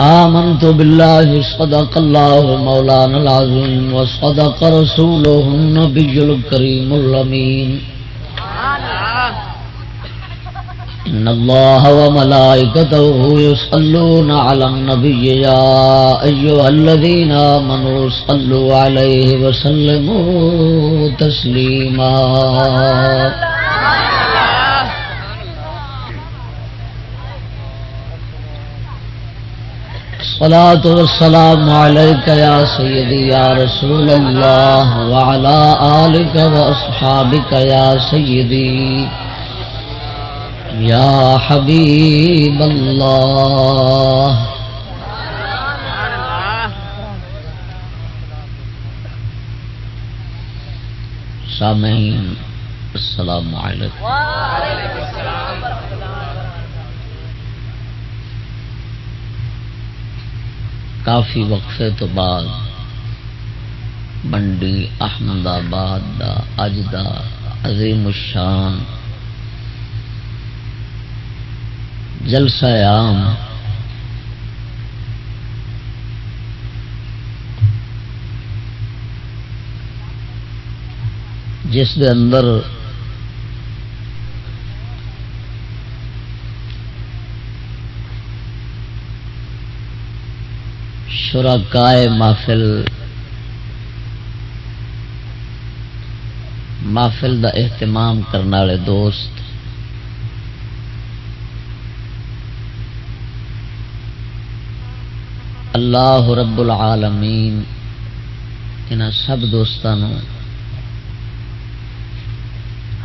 آمنت بالله صدق الله مولانا العظيم وصدق رسوله النبي الكريم الأمين إن الله وملائكته يصلون على النبي يا أيها الذين آمنوا صلوا عليه وسلموا تسليما الصلاة والسلام عليك يا سيدي يا رسول الله وعلى آلك وأصحابك يا سيدي يا حبيب الله. سامعين، السلام عليكم. وعليكم السلام. کافی وقفے تو بعد منڈی احمد آباد دا، اج دا، عظیم الشان، جلسہ عام جس دے اندر شرکائے محفل محفل دا اہتمام کرنے والے دوست اللہ رب العالمین ان سب دوستوں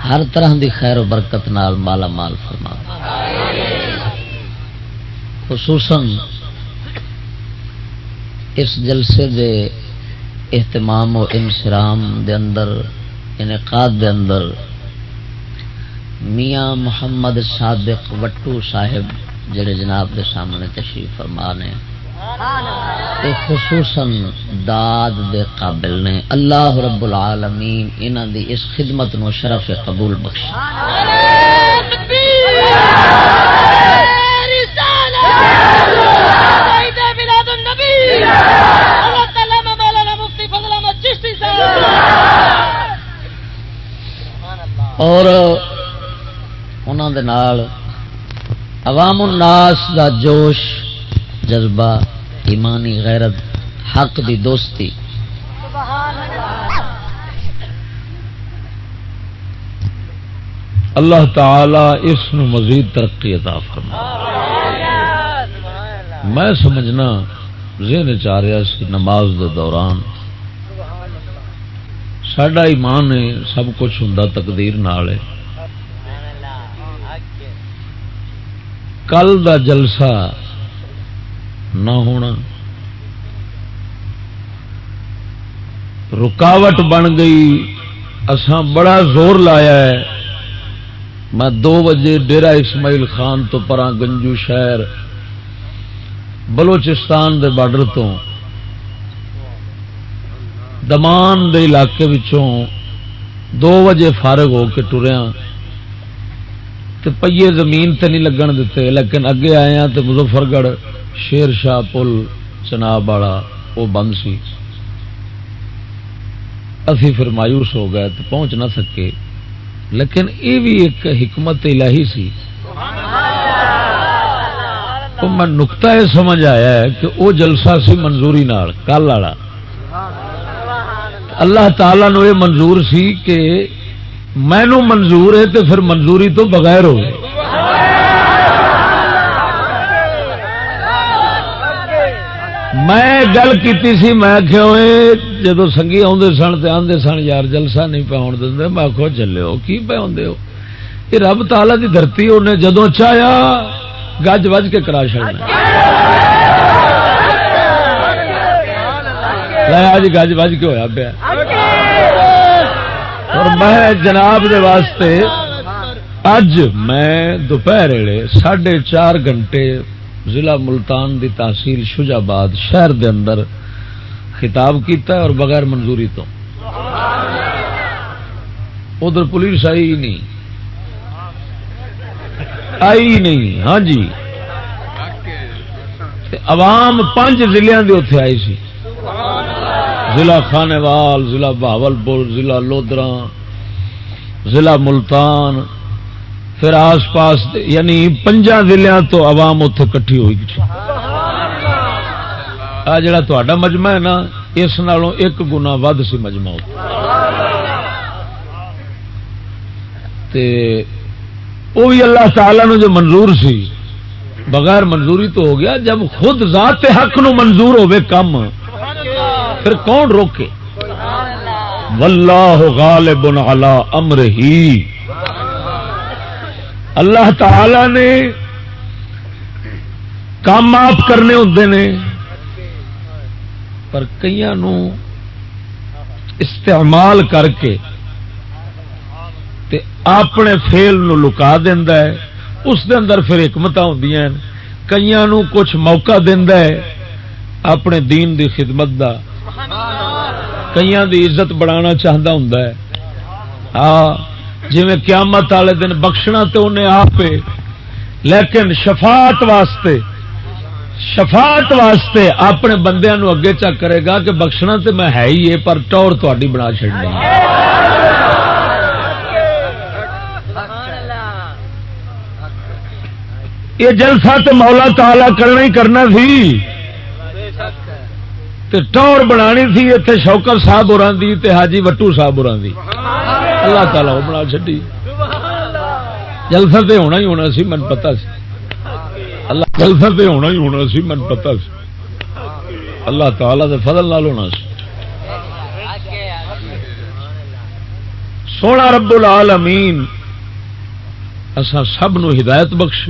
ہر طرح دی خیر و برکت نال مالا مال فرما خصوصاً اس جلسے دے اہتمام و انسرام دے اندر، انعقاد دے اندر میاں محمد صادق وٹو صاحب جڑے جناب دے سامنے تشریف فرما نے خصوصاً داد دے قابل نے، اللہ رب العالمین انہاں دی اس خدمت نو شرف قبول بخش اور دے نال عوام الناس دا جوش جذبہ ایمانی غیرت حق دی دوستی اللہ تعالی اس نو مزید ترقی عطا فرما میں سمجھنا ذہن چاہ رہا سی نماز دے دوران سڈا ایمان ہے سب کچھ ہوں تقدیر نال ہے کل دا جلسہ نہ ہونا۔ رکاوٹ بن گئی۔ اساں بڑا زور لایا ہے۔ میں دو بجے ڈیرا اسماعیل خان تو پرا گنجو شہر بلوچستان دے بارڈر تو دمان دے علاقے وچوں دو بجے فارغ ہو کے ٹریا۔ تو پہیے زمین تے نہیں لگن دیتے لیکن اگے آئے ہیں تو مظفر گڑھ شیر شاہ پل چناب والا، وہ بند سی۔ اسی پھر مایوس ہو گئے تو پہنچ نہ سکے۔ لیکن یہ بھی ایک حکمت الہی سی۔ تو میں نکتا یہ سمجھ آیا ہے کہ وہ جلسہ سی منظوری نال، کل والا۔ اللہ تعالی نو یہ منظور سی کہ مینو منظور ہے تو پھر منظوری تو بغیر ہو۔ میں گل کی میں جدو سنگھی آدھے سن تو آدھے سن، یار جلسہ نہیں پہ آن دے میں آخو چلو کی پہ آدھے ہو؟ یہ رب تالا کی دھرتی انہیں جدو چاہیا، گج وج کے کرا چڑنا آج جی، گج وج کے ہوا پیا۔ اور میں جناب دے واسطے اج میں دوپہر ساڑھے چار گھنٹے ضلع ملتان دی تحصیل شجاباد شہر دے اندر خطاب کیتا اور بغیر منظوری تو۔ ادھر پولیس آئی نہیں۔ آئی نہیں۔ ہاں جی۔ عوام پانچ ضلع کے اتے آئی سی۔ ضلع خانوال، ضلع بہاول پور ضلع لودرا ضلع ملتان، پھر آس پاس یعنی پنجا ضلع تو عوام اتے کٹھی ہوئی آ جڑا تا مجمع ہے نا، اس نالوں ایک گنا ود سی مجمع وہ بھی اللہ تعالی نو جو منظور سی، بغیر منظوری تو ہو گیا، جب خود ذات حق نو منظور ہوئے کم پھر کون روکے؟ واللہ غالب علی امر ہی اللہ تعالی نے کام آپ کرنے ہوتے ہیں پر کئی استعمال کر کے تے اپنے فیل نو لکا دینا ہے۔ اس دے اندر پھر حکمت ہوں کئی کچھ موقع دینا ہے اپنے دین دی خدمت دا کئی دی عزت بڑھانا چاہتا ہوں ہاں جی قیامت والے دن بخشنا تو انہیں آپ لیکن شفاعت واسطے شفاعت واسطے اپنے بندے نو اگے چک کرے گا کہ بخشنا تو میں ہے ہی ہے پر ٹور تاری بنا چڑنی یہ جلسہ تو مولا تالا کرنا ہی کرنا سی۔ ٹور بنا سی اتنے شوکر صاحب اور حاجی وٹو صاحب اور اللہ تعالی وہ بنا چڈی جلسہ تے ہونا ہی ہونا سی، من پتا سی۔ اللہ جلسہ تے ہونا ہی ہونا سی، من پتا سی۔ اللہ تعالی دے فضل نال ہونا سی۔ سونا رب العالمین اسا سب نو ہدایت بخش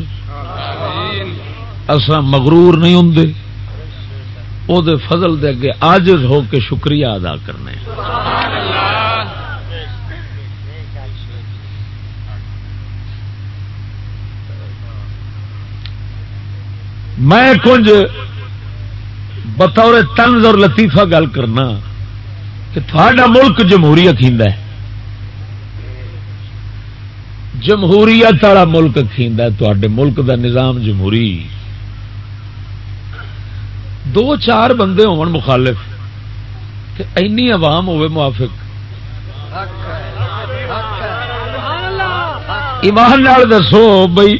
اسا مغرور نہیں ہوں او دے فضل دے اگے عاجز ہو کے شکریہ ادا کرنے میں کچھ بطور طنز اور لطیفہ گل کرنا کہ تھوڑا ملک جمہوریت ہی جمہوریت والا ملک تے ملک دا نظام جمہوری۔ دو چار بندے ہون مخالف اینی عوام ہوئے موافق۔ ایمان دسو بھائی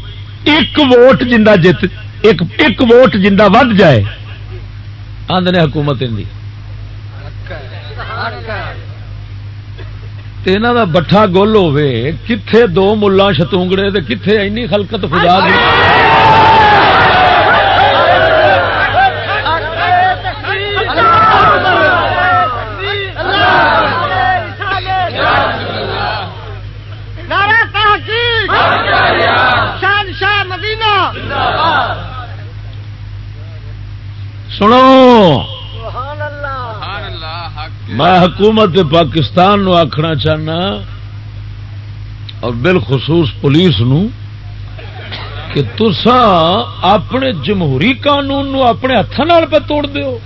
ایک ووٹ جا جت ایک ایک ووٹ جا ود جائے۔ آدھے حکومت کا بٹھا گول ہوے کتھے دو ملا شتونگڑے کتھے اینی خلقت خدا دی؟ سنو. میں حکومت پاکستان نو آخنا چاہنا اور بالخصوص پولیس نو کہ تسا اپنے جمہوری قانون نو اپنے ہاتھوں پہ توڑ دیو۔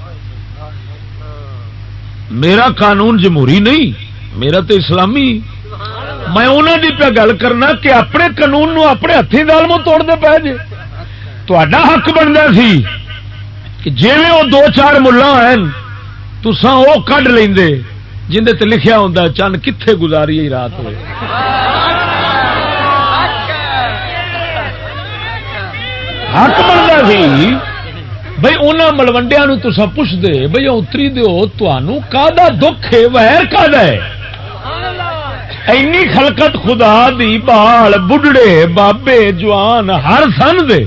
میرا قانون جمہوری نہیں، میرا تو اسلامی۔ میں انہوں کی پہ گل کرنا کہ اپنے قانون نو اپنے ہاتھی دال میں توڑ دے پہ جی تا حق بنتا سی کہ جی وہ دو چار ملا ہیں تسان وہ کھ لیں جہد لکھیا ہوں چند کتنے گزاری رات ہوئے۔ حق بنتا سی بھائی انہوں ملوڈیا تسا پوچھ دے بھائی اتری دو کا دکھ ہے ویر کا اینی خلقت خدا دی بال بڑھڑے بابے، جوان، ہر سن دے۔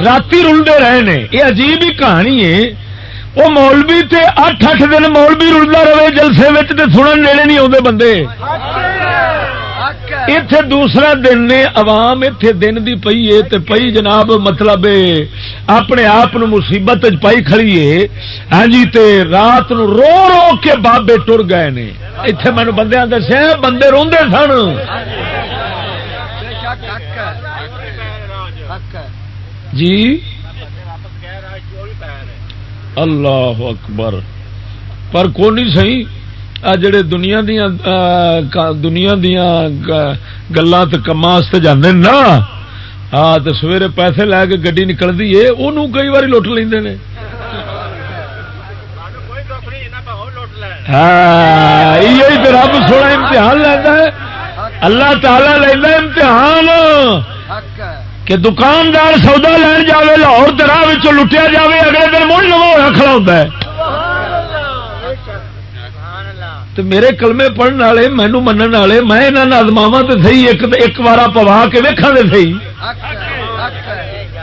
راتی رلتے رہے نے یہ عجیب ہی کہانی ہے وہ مولوی تے اٹھ اٹھ دن مولوی رلتا رہے جلسے میں سنن نیڑے نہیں آتے بندے اتے دوسرا دن نے عوام اتے دن دی پئی ہے پئی جناب مطلب اپنے آپ مصیبت پائی کھڑی ہے ہاں جی تے رات نو رو رو کے بابے ٹر گئے نے اتے مینو بندے دسیا بندے روندے سن جی؟ اللہ اکبر۔ پر کون سی آ جڑے دنیا دیا دنیا دیا گلا کما جانے نا ہاں تو سویرے پیسے لے کے گڈی نکلتی ہے وہ کئی بار لٹ لے ہاں، رب سونا امتحان لینا ہے۔ اللہ تعالی لینا امتحان۔ کہ دکاندار سودا لین جائے لاہور درا لٹیا جائے اگلے دن مڑ لو کھڑا ہوتا ہے۔ میرے کلمے پڑھنے والے مینو من والے، میں یہاں ادماوا تو سی ایک ایک بار پوا کے ویکا دے سی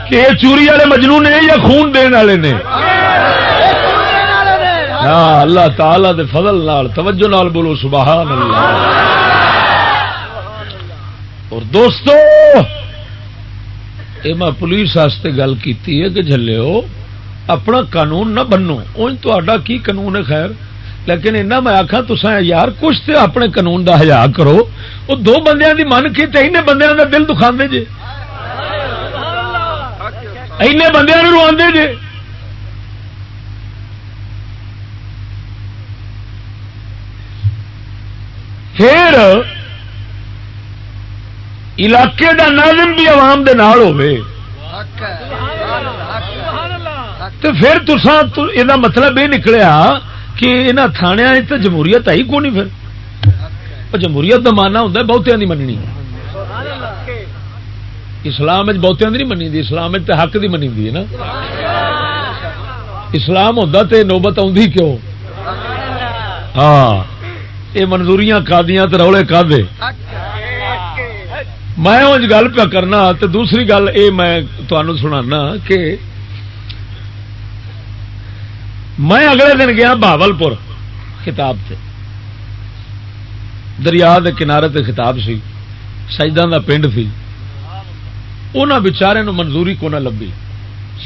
کہ چوری والے مجنو نے یا خون دن والے نے؟ ہاں اللہ تعالی دے فضل نال، توجہ نال بولو، سبحان اللہ۔ اور دوستو یہ میں پولیس واسطے گل کی کہ جلو اپنا قانون نہ بنو۔ ان تا کی قانون ہے خیر؟ لیکن ایسا میں آخا تسا یار کچھ تو اپنے قانون کا ہزار کرو۔ وہ دو بندیاں دی من کی این بندیاں کا دل دکھا جے۔ این بندیاں رو جے۔ پھر علاقے دا ناظم بھی عوام دے نال ہوے تو پھر تسا یہ مطلب یہ نکلیا کہ یہاں تھانیا تو جمہوریت آئی کو نہیں پھر؟ جمہوریت کا ماننا ہوں بہتوں کی مننی۔ اسلام بہتوں کی نہیں منی اسلام تو حق کی منی ہے نا۔ اسلام ہوتا تو نوبت آدھی کیوں؟ ہاں یہ منظوریاں کادیاں تو رولے کا میں گل پہ کرنا تو دوسری گل یہ میں تمہیں سنا کہ میں اگلے دن گیا بہبل پور خطاب سے دریا کے کنارے تے خطاب سی۔ سجدان دا پنڈ سی۔ انہوں بچارے نو منظوری کو نہ لبھی۔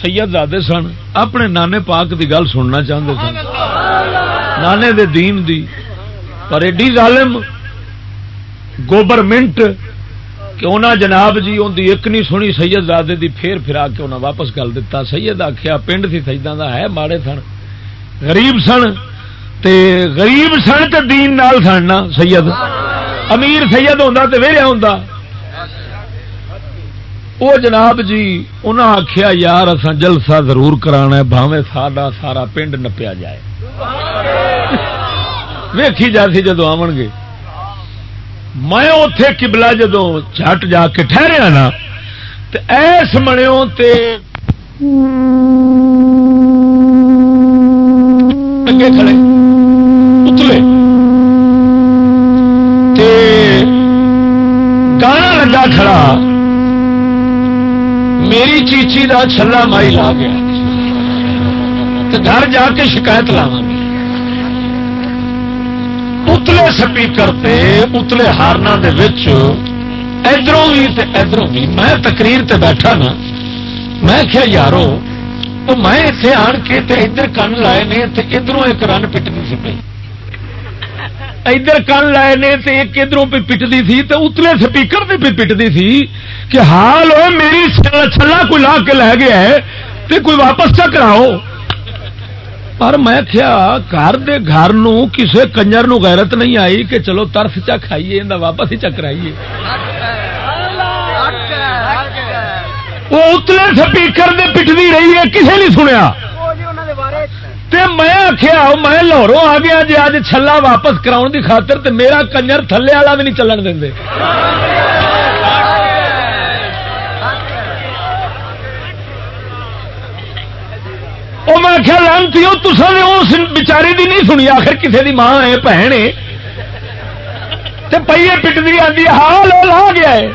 سید زادے سن، اپنے نانے پاک دی گل سننا چاہتے سن۔ نانے دے دین دی۔ پر ایڈی ظالم، گوبرمنٹ کہ انہاں جناب جی؟ ان دی ایک نہیں سنی سید زادے دی پھر پھرا کے انہاں واپس گل دیتا سید آخیا پنڈ سی سجدان دا ہے ماڑے سن۔ غریب سن۔ تے غریب سن تے دین نال سن نا سید۔ امیر سید ہوں تو ویلیا ہوں وہ جناب جی انہاں آخیا یار اصا جلسہ ضرور کرانا بھاوے ساڈا سارا پنڈ نپیا جائے۔ ویکھی جا سی جدو آن گے۔ میں اتے کبلا جدو چٹ جا کے ٹھہریا نا ایس منو تے اگے کھڑے اتلے گانا لگا کھڑا، میری چیچی کا چھلا مائی لا گیا۔ گھر جا کے شکایت لاوا اتلے سپیکر پہ اتلے ہارنا ادھروں بھی ادھروں بھی میں تقریر تے بیٹھا نا میں کیا یارو تو میں اتنے آن کے ادھر کن لائے نے ادھر ایک رن پٹنی سی پی ادھر کن لائے نے ایک ادھر پہ پٹتی تھی تو اتلے سپیکر سے پہ پٹتی تھی کہ حال ہو میری چھلا کوئی لا کے لے گیا ہے تو کوئی واپس چ کراؤ پر میں کیا گھر دے گھر نو کسے کنجر نو غیرت نہیں آئی کہ چلو ترف چا کھائیے واپس ہی چکرائیے وہ اتلے سپیکر دے پٹتی رہی ہے کسے نہیں سنیا میں آخیا میں لاہوروں آ گیا جی اج چھلا واپس کراؤ دی خاطر تے میرا کنجر تھلے والا بھی نہیں چلن دیں آخیا لانتی تصا نے اس بچاری دی نہیں سنی، آخر کسی دی ماں ہے بھن ہے۔ پہیے پٹتی آتی ہاں لو لا گیا ہے۔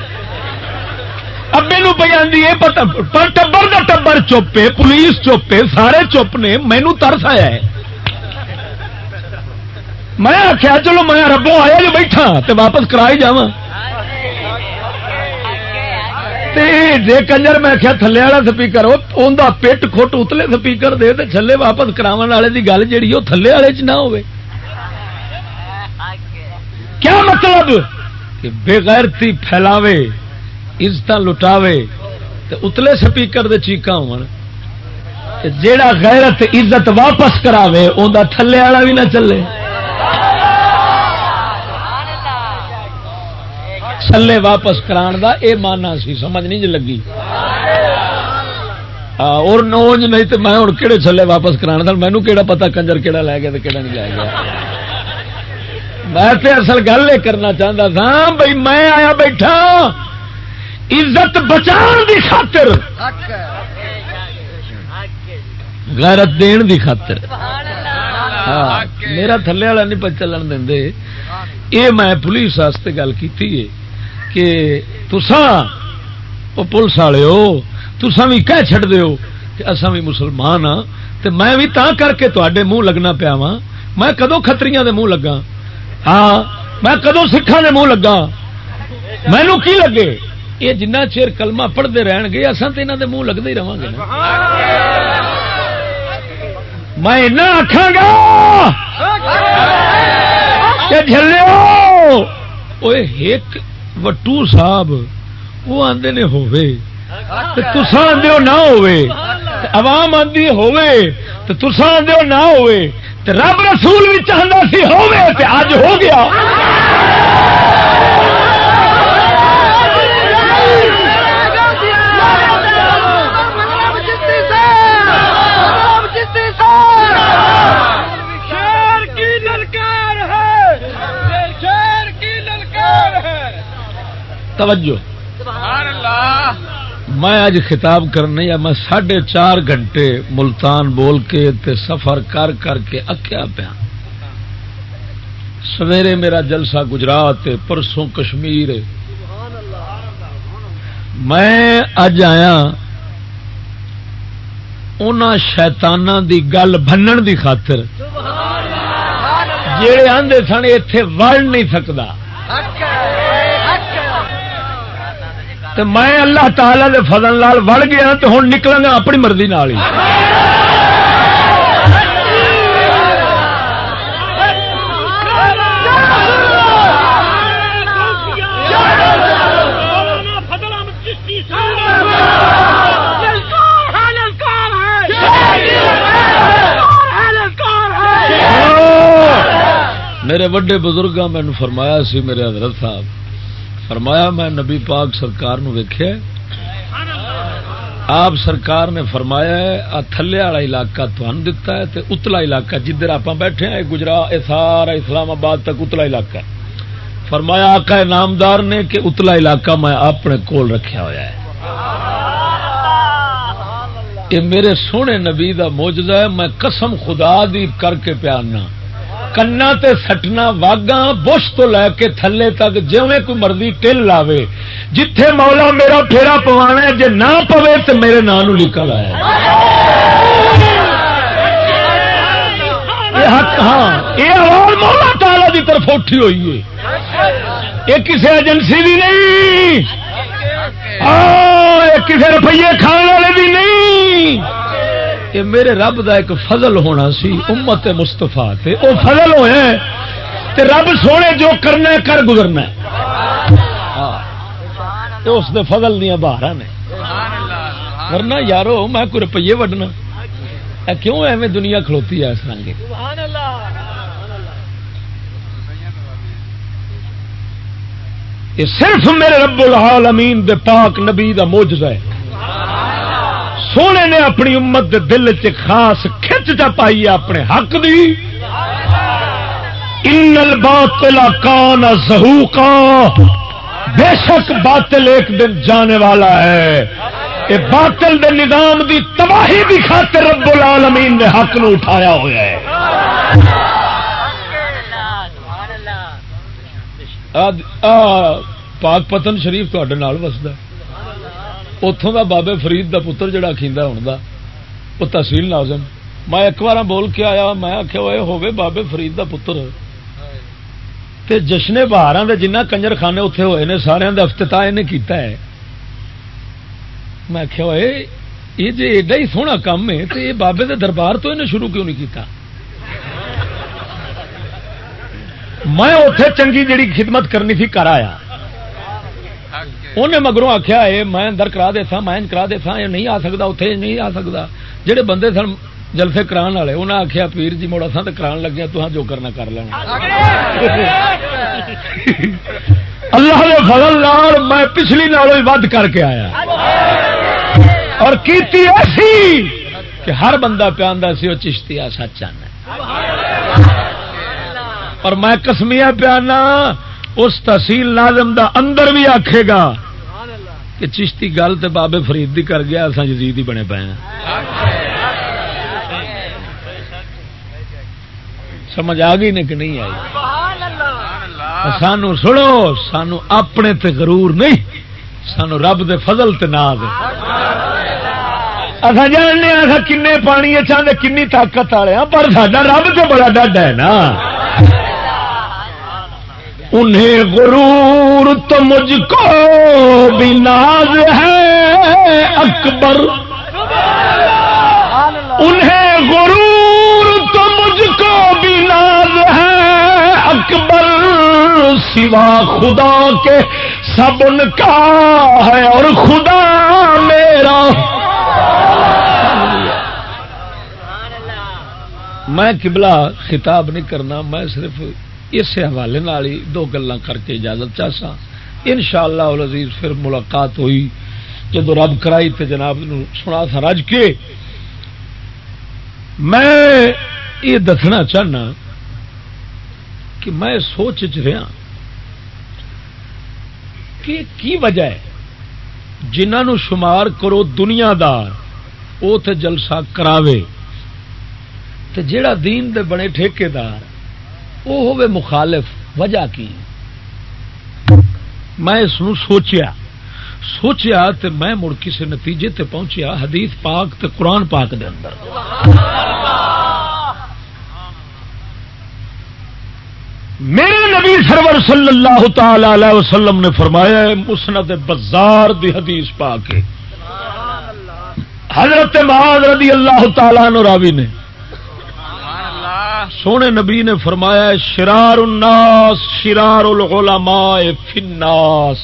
ابے نو پہ آدھی ہے، پر ٹبر کا ٹبر چپ ہے پولیس چپ ہے سارے چپ نے، مینو ترس آیا ہے۔ میں آخیا، چلو میں ربوں آیا جو بیٹھا تو واپس کرا ہی جا جی کنجر میں آخیا تھلے والا سپیکر اندر پیٹ کھٹ اتلے سپیکر دے تو چلے واپس کرا والے کی گل جی وہ تھلے والے چ نہ ہو کیا مطلب؟ کہ بےغیرتی پھیلاوے عزت لٹاوے اتلے سپیکر دے چیقا ہو جیڑا غیرت عزت واپس کراوے اندر تھلے والا بھی نہ چلے۔ چلے واپس کران دا، اے مانا سی، سمجھ نہیں جی لگی۔ اور نوج نہیں تو میں ہوں کہڑے چلے واپس کرا مینو کہڑا پتا کنجر کہڑا لے گیا کہڑا نہیں لے گیا۔ میں اصل گل یہ کرنا چاہتا تھا بھائی میں آیا بیٹھا، عزت بچان دی خاطر۔ غیرت دین دی خاطر۔ ہاں، میرا تھلے والا نہیں پہ چلن دیں یہ میں پولیس واسطے گل کی کہ تسان وہ پولیس والے ہو تسان بھی کہہ چڑ دو کہ اصا بھی مسلمان ہاں تو میں بھی تا کر کے تے منہ لگنا پیا وا میں کدو کتری دے منہ لگا ہاں میں کدو سکھان دے منہ لگا مینو کی لگے؟ یہ جنہ چیر کلمہ پڑھتے رہن گے اصل تو یہاں دے منہ لگتے ہی رہا گے میں آخا گا ایک وٹو صاحب وہ آدھے نے ہوے تسا آدھے نہ ہوے عوام آدھی ہوے تو تسا آدھے نہ ہوے رب رسول بھی چاہتا سی ہوے اج ہو گیا توجہ۔ میں اج خطاب کرنے یا میں ساڑھے چار گھنٹے ملتان بول کے تے سفر کر کر کے اکیا پیا۔ سویرے میرا جلسہ گجرات پرسوں کشمیر۔ میں اج آیا ان شیتانہ دی گل بنن دی خاطر۔ جڑے آدھے سن اتے وڑ نہیں سکتا تو میں اللہ تعالی دے فضل لال وڑ گیا تو ہوں نکلا گا اپنی مرضی نال ہی۔ میرے وڈے بزرگ مینو فرمایا سی میرے حضرت صاحب فرمایا، میں نبی پاک سرکار نو ویکھیا آپ سرکار نے فرمایا ہے تھلے والا علاقہ تھن دتا ہے تے اتلا علاقہ، جدھر آپ بیٹھے ہیں گجرا سارا اسلام آباد تک اتلا علاقہ ہے۔ فرمایا، آقا نامدار نے کہ اتلا علاقہ میں اپنے کول رکھیا ہوا ہے۔ یہ میرے سونے نبی دا موجودہ ہے، میں قسم خدا دی کر کے پیارنا کنا تے سٹنا واگا بش تو لے کے تھلے تک جی کوئی مرضی ٹل لاوے جتھے مولا میرا پھیرا پوانا جے نہ پوے تو میرے نام نکل آیا حق ہاں یہ آواز مولا تالا کی طرف اٹھی ہوئی ہے یہ کسی ایجنسی بھی نہیں کسی روپیے کھانے والے بھی نہیں یہ میرے رب دا ایک فضل ہونا سی امت مستفا وہ فضل ہوئے تے رب سونے جو کرنا ہے کر گزرنا اس دے فضل دیا باہر نے۔ ورنہ یارو میں کوئی روپیے وڈنا۔ کیوں ایویں دنیا کھلوتی ہے اس رنگ؟ یہ صرف میرے رب العالمین دے پاک نبی دا موجز ہے۔ سونے نے اپنی امت دے دل چ خاص کھچ چا پائی ہے اپنے حق دی۔ ان الباطل کان زہوقا۔ بے شک باطل ایک دن جانے والا ہے۔ یہ باطل دے نظام دی تباہی دی خاطر رب العالمین نے حق نو اٹھایا ہوا ہے۔ پاک پتن شریف تے وسد اتوں کا بابے فرید دا پتر جڑا کھیندا ہوں دا وہ تحصیل ناظم میں ایک بار بول کے آیا میں آخیا ہوئے ہوگے بابے فرید دا پتر تے جشن بہار دے جنہ کنجر خانے اتے ہوئے نے سارے کا افتتاح نے کیتا ہے میں آخیا ہوئے یہ جی ایڈا ہی سونا کام ہے تو یہ بابے دے دربار تو انہیں شروع کیوں نہیں کیتا میں اتے چنگی جڑی خدمت کرنی تھی کر آیا انہیں مگروں آخیا ہے میں اندر کرا دے تھا میں کرا دے تھا یہ نہیں آ سکتا اتنے نہیں آ سکتا جہے بندے سن جلسے کران والے انہیں آخیا پیر جی موڑا سا تو کران لگیا تو جو کرنا کر لینا اللہ نے فضل لال میں پچھلی نالوں ود کر کے آیا اور کیتی ایسی کہ ہر بندہ پیا سی وہ چشتی سچ آنا اور میں کسمیا پیانا اس تحصیل نازم دا اندر بھی آکھے گا کہ چشتی گل تو بابے فرید دی کر گیا اصا جزید ہی بنے پے سمجھ آ گئی نے کہ نہیں آئی؟ سانو سنو، سانو اپنے تے غرور نہیں، سانو رب دے فضل تے ناز اصا جاننے اصا کن پانی چاہتے کنی طاقت والے ہاں پر سا رب تو بڑا ڈڈ ہے نا۔ انہیں غرور تو مجھ کو بھی ناز ہے، اکبر۔ انہیں غرور تو مجھ کو بھی ناز ہے، اکبر۔ سوا خدا کے سب ان کا ہے اور خدا میرا۔ میں قبلہ خطاب نہیں کرنا، میں صرف اس حوالے ہی دو گلا کر کے اجازت چاہسا ان شاء اللہ پھر ملاقات ہوئی، جدو رب کرائی تو جناب سنا تھا رج کے۔ میں یہ دسنا چاہنا کہ میں سوچ چ رہا کہ کی وجہ ہے؟ جنہوں شمار کرو دنیا دار وہ تو جلسہ کراوے۔ تو جیڑا دین دے بنے ٹھیکے دار وہ ہوئے مخالف وجہ کی؟ میں اس سوچیا سوچیا تو میں مڑ کسی نتیجے تے پہنچیا حدیث پاک تے قرآن پاک دے اندر۔ میرے نبی سرور صلی اللہ تعالی علیہ وسلم نے فرمایا مسند بزار دی حدیث پاک حضرت معاذ رضی اللہ تعالیٰ راوی نے سونے نبی نے فرمایا شرار الناس، شرار العلماء فی الناس۔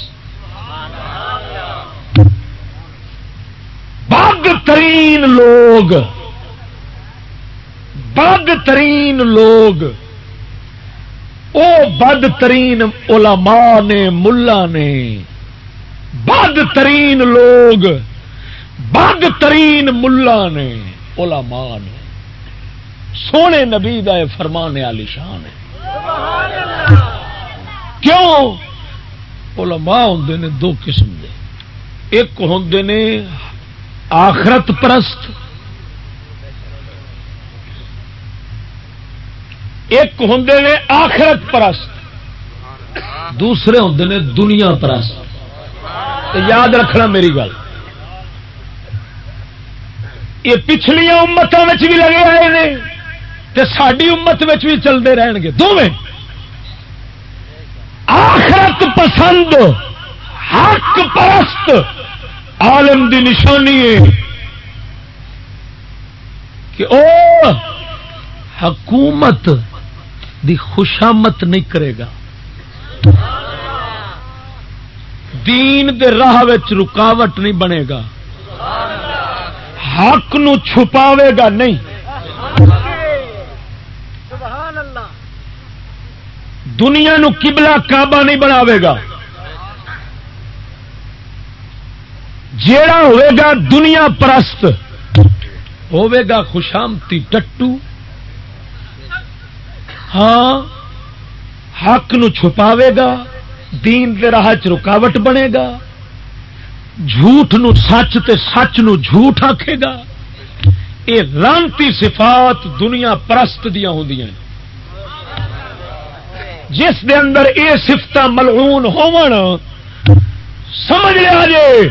بد ترین لوگ بد ترین لوگ۔ او بد ترین علماء نے، ملا نے۔ بد ترین لوگ بد ترین ملا نے، علماء نے۔ سونے نبی دا فرمان علی شان ہے۔ کیوں؟ علماء ہوں نے دو قسم دے۔ ایک ہوں نے آخرت پرست، ایک ہوں نے آخرت پرست، دوسرے ہوں نے دنیا پرست۔ یاد رکھنا میری گل۔ یہ پچھلیاں امتوں بھی لگے آئے ہیں تے ساری امت بھی چلتے رہن گے دونیں آخرت پسند، حق پرست، عالم دی نشانی ہے۔ کہ او حکومت دی خوشامت نہیں کرے گا۔ دین دے راہ رکاوٹ نہیں بنے گا۔ حق نو چھپاوے گا نہیں۔ دنیا نو قبلہ کعبہ نہیں بناوے گا۔ جیڑا ہوئے گا دنیا پرست، ہوئے گا خوشامتی ٹٹو۔ ہاں حق نو چھپاوے گا، دین دے راہ چ رکاوٹ بنے گا۔ جھوٹ نو سچ تے سچ نو جھوٹ آکھے گا۔ یہ رانتی صفات دنیا پرست دیا ہوں جس دے اندر یہ سفت ملعون ہون سمجھ لیا جے؟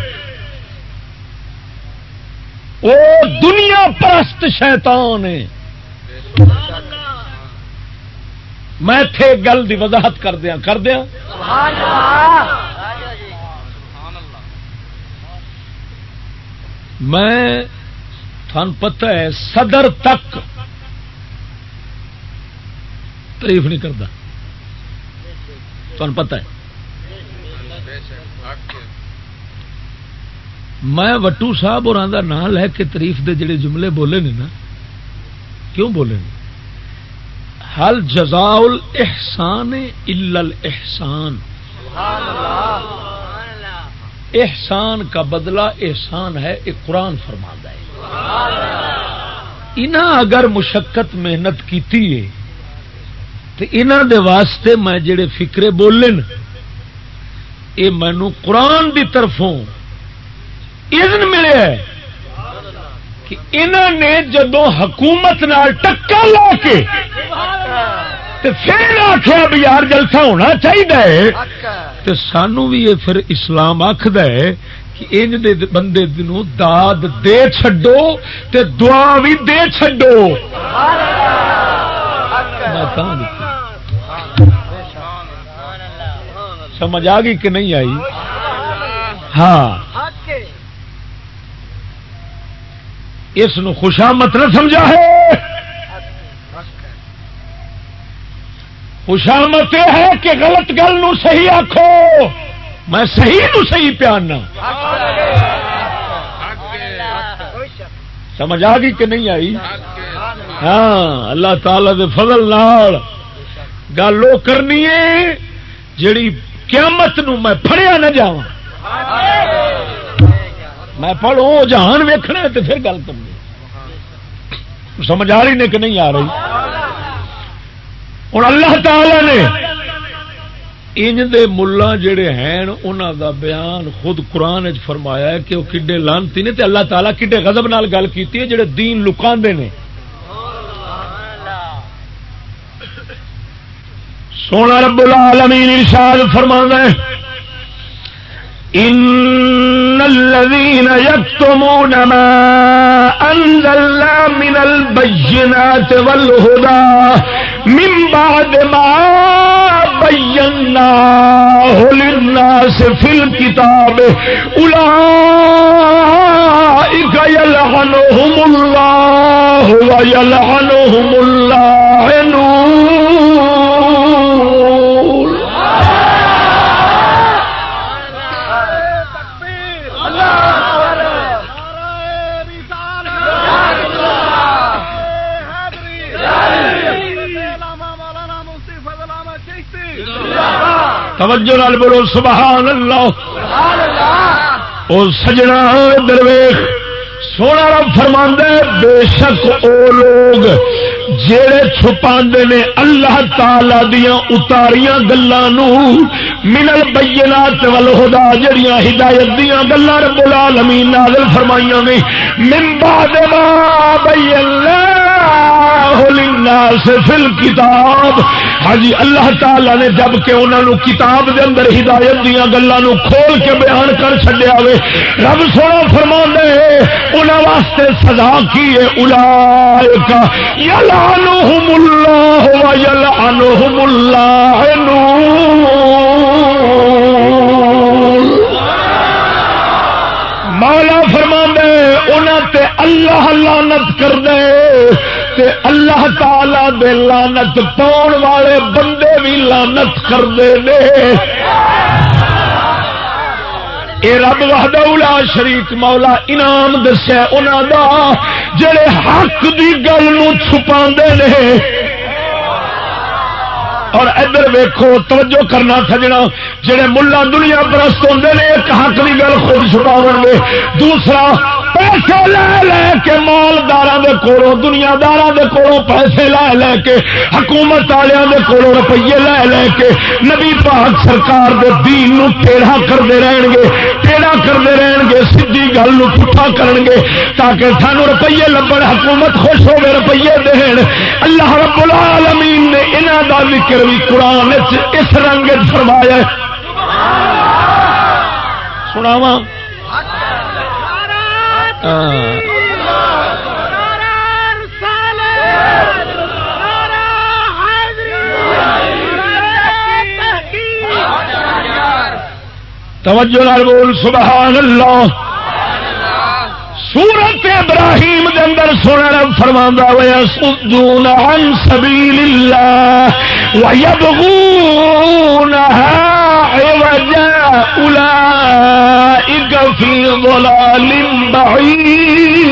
وہ دنیا پرست شیطان ہے۔ میں تھے گل دی وضاحت کر دیا کر دیا میں تھان پتہ ہے، صدر تک تعریف نہیں کرتا تھان پتہ ہے۔ میں وٹو صاحب اور نام لے کے تاریف دے جڑے جملے بولے نے نا، کیوں بولے نے؟ حل جزاؤ احسان احسان احسان کا بدلہ احسان ہے ایک قرآن فرما ہے۔ انہاں اگر مشقت محنت کی تو انہوں دے واسطے میں جڑے فکرے بولن یہ مینو قرآن دی طرفوں اذن ملے کہ انہوں نے جدو حکومت نال ٹکا لا کے پھر آخیا بھی یار جلسہ ہونا چاہیے تو سانو بھی یہ پھر اسلام آخد کہ انج دے بندے داد دے چڈو تے دعا بھی دے چڈو سمجھ آ گئی کہ نہیں آئی؟ ہاں۔ اس خوشامت نہ سمجھا ہے۔ خوشامت یہ ہے کہ غلط گل نو صحیح آخو میں صحیح نو صحیح پیانا سمجھ آ گئی کہ نہیں آئی؟ ہاں اللہ تعالی دے فضل نال۔ گل وہ کرنی ہے، جیڑی قیامت نو میں پڑیا نہ جا میں پڑھو جہان ویکھنا تو پھر گل کرنی۔ سمجھ آ رہی نے کہ نہیں آ رہی؟ ہوں اللہ تعالی نے انج دے ملا جڑے ہیں انہوں دا بیان خود قرآن فرمایا ہے کہ وہ کڈے لانتی نے تے اللہ تعالیٰ کڈے غضب نال گل کی ہے، جڑے دین لکاندے نے۔ سونا رب العالمین ارشاد فرمانا ہے۔ ان الذين يكتمون ما انزلنا من البينات والهدى من بعد ما بيناه للناس في الكتاب اولئك يلعنهم الله ويلعنهم اللاعنون۔ توجہ نال بولو سبحان اللہ او سجنا درویش سونا رب فرما بے شک او لوگ جڑے چھپا نے اللہ تعالی دیا اتاریاں گلوں منل بینات والہدا جڑیاں ہدایت دیا گلا رب العالمین نازل فرمائیاں نے من بعد ما بین اللہ للناس فی الكتاب ہاں جی اللہ تعالی نے جبکہ انہوں نے کتاب دے اندر ہدایت دیا گلوں کھول کے بیان کر چڈیا ہوئے رب سونا فرما دے انہوں واسطے سزا کی ہے؟ الا یلعنہم اللہ و یلعنہم اللہ مولا فرما دے انہوں تے اللہ لعنت کر دے تے اللہ تعالی دے لانت پاؤن والے بندے بھی لانت کرتے ہیں۔ اے رب وحدہ شریک مولا انعام دسیا انہوں دا، جڑے حق دی گل چھپا نے۔ اور ادھر ویکو توجہ کرنا سجنا، جڑے ملا دنیا پرست ہوتے ہیں ایک حق کی گل خود چھپا گے۔ دوسرا پیسے لے لے کے مالدار کولوں دنیا دار کولوں پیسے لے لے کے، حکومت والوں کے کولوں روپیے لے لے کے، نبی پاک سرکار دے دین نو ٹیڑھا کرتے رہن گے ٹیڑھا کرتے رہن گے سی گل نو پٹھا کرن گے تاکہ سانو روپیے لبن، حکومت خوش ہو گئے روپیے دین اللہ رب العالمین نے انہوں کا ذکر بھی قرآن اس رنگ فرمایا سناواں۔ توجہ لال بول، سبحان اللہ۔ سورت ابراہیم دے اندر سونا رب فرما ہوا سجون عن سبیل اللہ ویبغونها فی ضلال بعید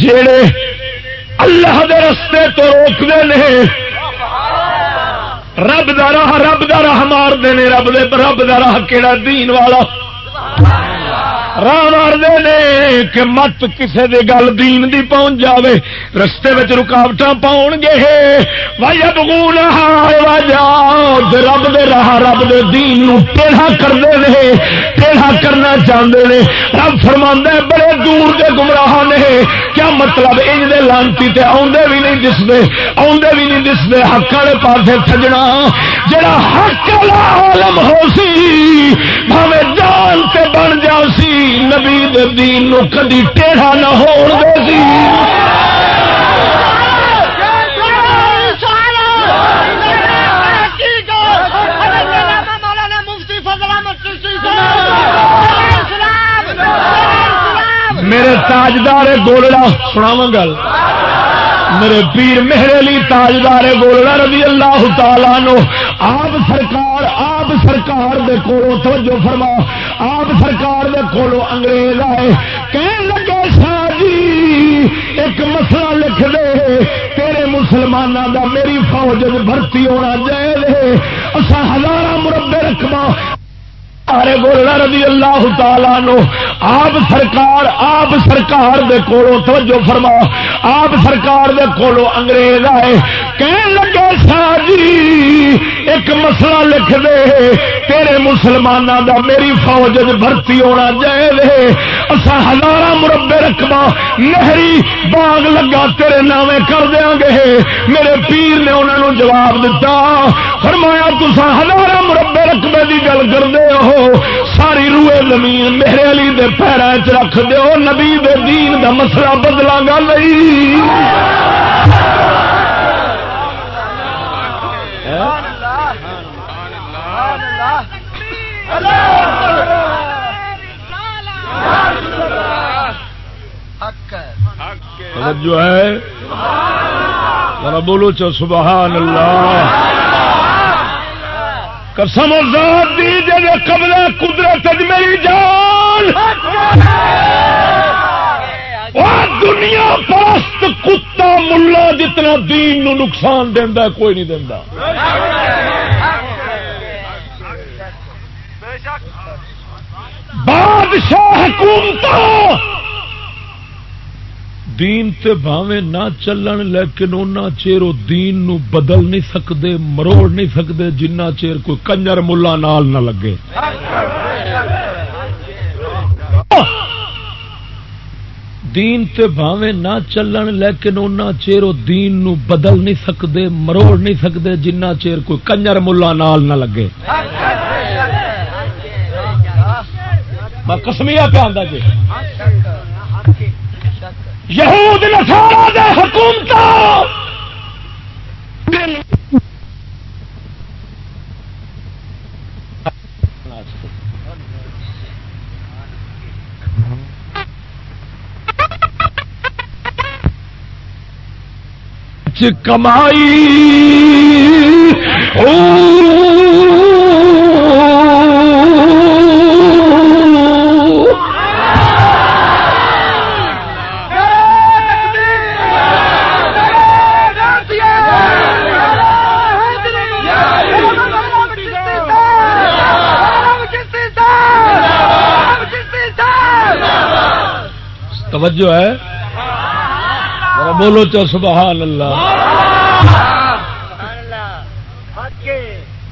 جڑے اللہ دے رستے تو روکتے ہیں رب دا راہ، رب دا راہ مار دے رب دے، رب دا راہ کیڑا دین والا؟ راہ مارتے نے کہ مت کسے دے گل دین دی پہنچ جاوے رستے میں رکاوٹ پاؤ گے وجہ رب دے راہ رب دے دین نو ٹیڑھا کرتے ہیں ٹیڑھا کرنا چاہتے ہیں رب فرما بڑے دور دے گمراہ نے کیا مطلب ان دے لانتی تے آدھے بھی نہیں دستے آدھے بھی نہیں دستے حق والے پاسے سجنا جڑا حق والا عالم ہو سی بھاوے جان تے بن جا سی نبی دین نو کدی ٹیڑھا نہ ہو سی۔ میرے تاجدار گولڑا سناو گل۔ میرے پیر میرے لی تاجدار گولڑا رضی اللہ تعالی نو آپ سرکار آپ سرکار دے کولو توجہ فرما۔ آپ سرکار دے کولو انگریز آئے۔ کہنے لگے، شاہ جی ایک مسئلہ لکھ دے۔ تیرے مسلمانوں دا میری فوج بھرتی ہونا جائے اصا ہزار مربے رکھنا سارے بولنا رضی اللہ تعالی نو، آپ سرکار آپ سرکار دے کولو توجہ فرما، آپ سرکار دے کولو انگریز آئے کہنے لگے شاہ جی ایک مسئلہ لکھ دے، تیرے مسلمانوں دا میری فوج بھرتی ہونا جائے اصا ہزار مربے رقم نہری باغ لگا تیرے نامے کر دیا گے، میرے پیر نے انہوں نے جواب دیتا فرمایا تسا ہزار مربے رقبے کی گل کرتے ہو ساری روئے زمین میرے علی دے پیروں چ رکھ دو نبی دے دین دا مسئلہ بدلا گا نہیں۔ جو ہے؟ بولو چو سبحان اللہ۔ قسم ذات دی جگہ قبل قدرت میری جان. دنیا پرست کتا ملا جتنا دین نو نقصان دینا کوئی نہیں دینا بادشاہ حکومت دین تے بھاوے نہ چلن، لیکن اونا چیر دین نو بدل نہیں سکتے مروڑ نہیں سکتے جنہ چیر کوئی کنجر ملا نال نہ لگے۔ دین تے بھاوے نہ چلن، لیکن اونا چیر دین نو بدل نہیں سکتے مروڑ نہیں سکتے جنہ چیر کوئی کنجر ملا نال نہ لگے۔ میں کسمیا پہ آتا جی۔ یہود نسارا دے حکومت کمائی توجہ ہے؟ بولو چو سبحان اللہ۔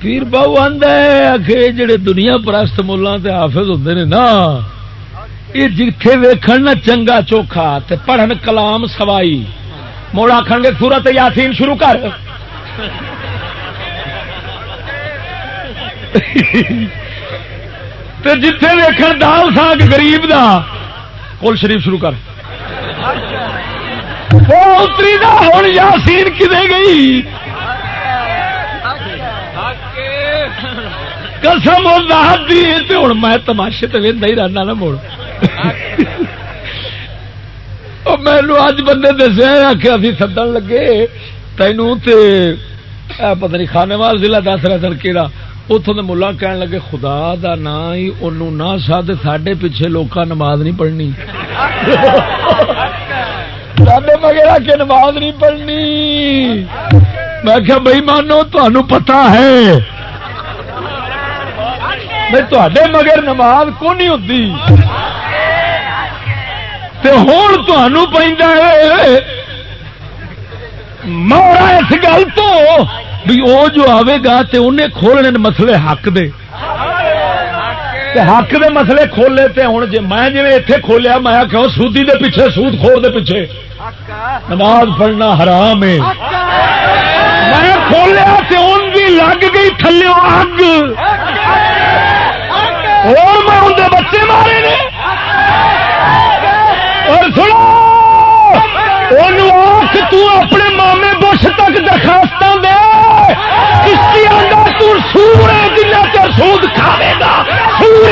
پیر بہو آدھے جڑے دنیا پرست ملا حافظ ہوتے ہیں نا، یہ جتھے ویکھن نا چنگا چوکھا تے پڑھن کلام سوائی۔ موڑ آخ گے، سورت یاسین شروع کر۔ جتھے ویکھن دال ساگ غریب دا کول شریف شروع کر۔ اتری دا ہوں یاسین کدے گئی؟ قسم دی ہوں میں تماشے تو وہدا ہی رہنا نا موڑ مینو اج بندے دسیا آخیا سی سدن لگے، تینوں پتہ نہیں خانے وال ضلع دس رہا سر کہڑا اتوں کے ملا کہن لگے، خدا دا نا ہی انہوں نہ سد ساڈے پیچھے لوگ نماز نہیں پڑھنی۔ ساڈے مگر کے نماز نہیں پڑھنی۔ میں کیا بھائی مانو تمہوں پتا ہے۔ تے مگر نماز کو نہیں ہوتی ہوں تمہوں پہ مارا اس گل تو بھی وہ جو آئے گا تے انہیں کھولنے مسئلے حق دے حق دے مسئلے کھولے تے ہوں جی میں جی اتنے کھولیا میں کہ سودی دے پیچھے سود خور دے پیچھے نماز پڑھنا حرام ہے میں کھولیا تے ان بھی لگ گئی تھلے اگ اور میں ان بچے مارے نے اور سنو اپنے مامے بش تک درخواست دے کشتی آگا تور ہے جنہیں چر سود کھاوے گا۔ سور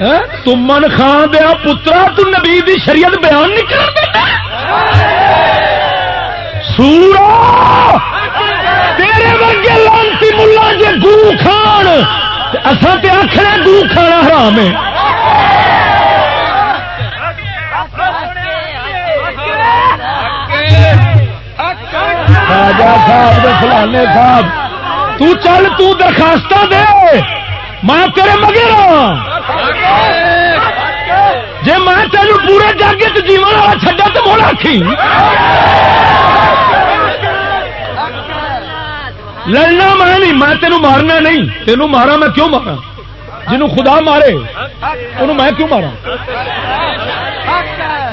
ہاں؟ تمن خان دیا پترا تو نبی دی شریعت بیان نہیں کر سورا! لانتی ملا گو کھان اصا تے آخر گو کھانا حرام ہے۔ راجا صاحب فلانے صاحب، تو چل تو درخواست دے، میں تیرے مگر جی میں تین پورے جاگے جیون والا چڈا تو موڑ آخی لڑنا میں نہیں، میں تینوں مارنا نہیں۔ تینوں مارا، میں کیوں مارا؟ جنوں خدا مارے، انہوں میں کیوں مارا؟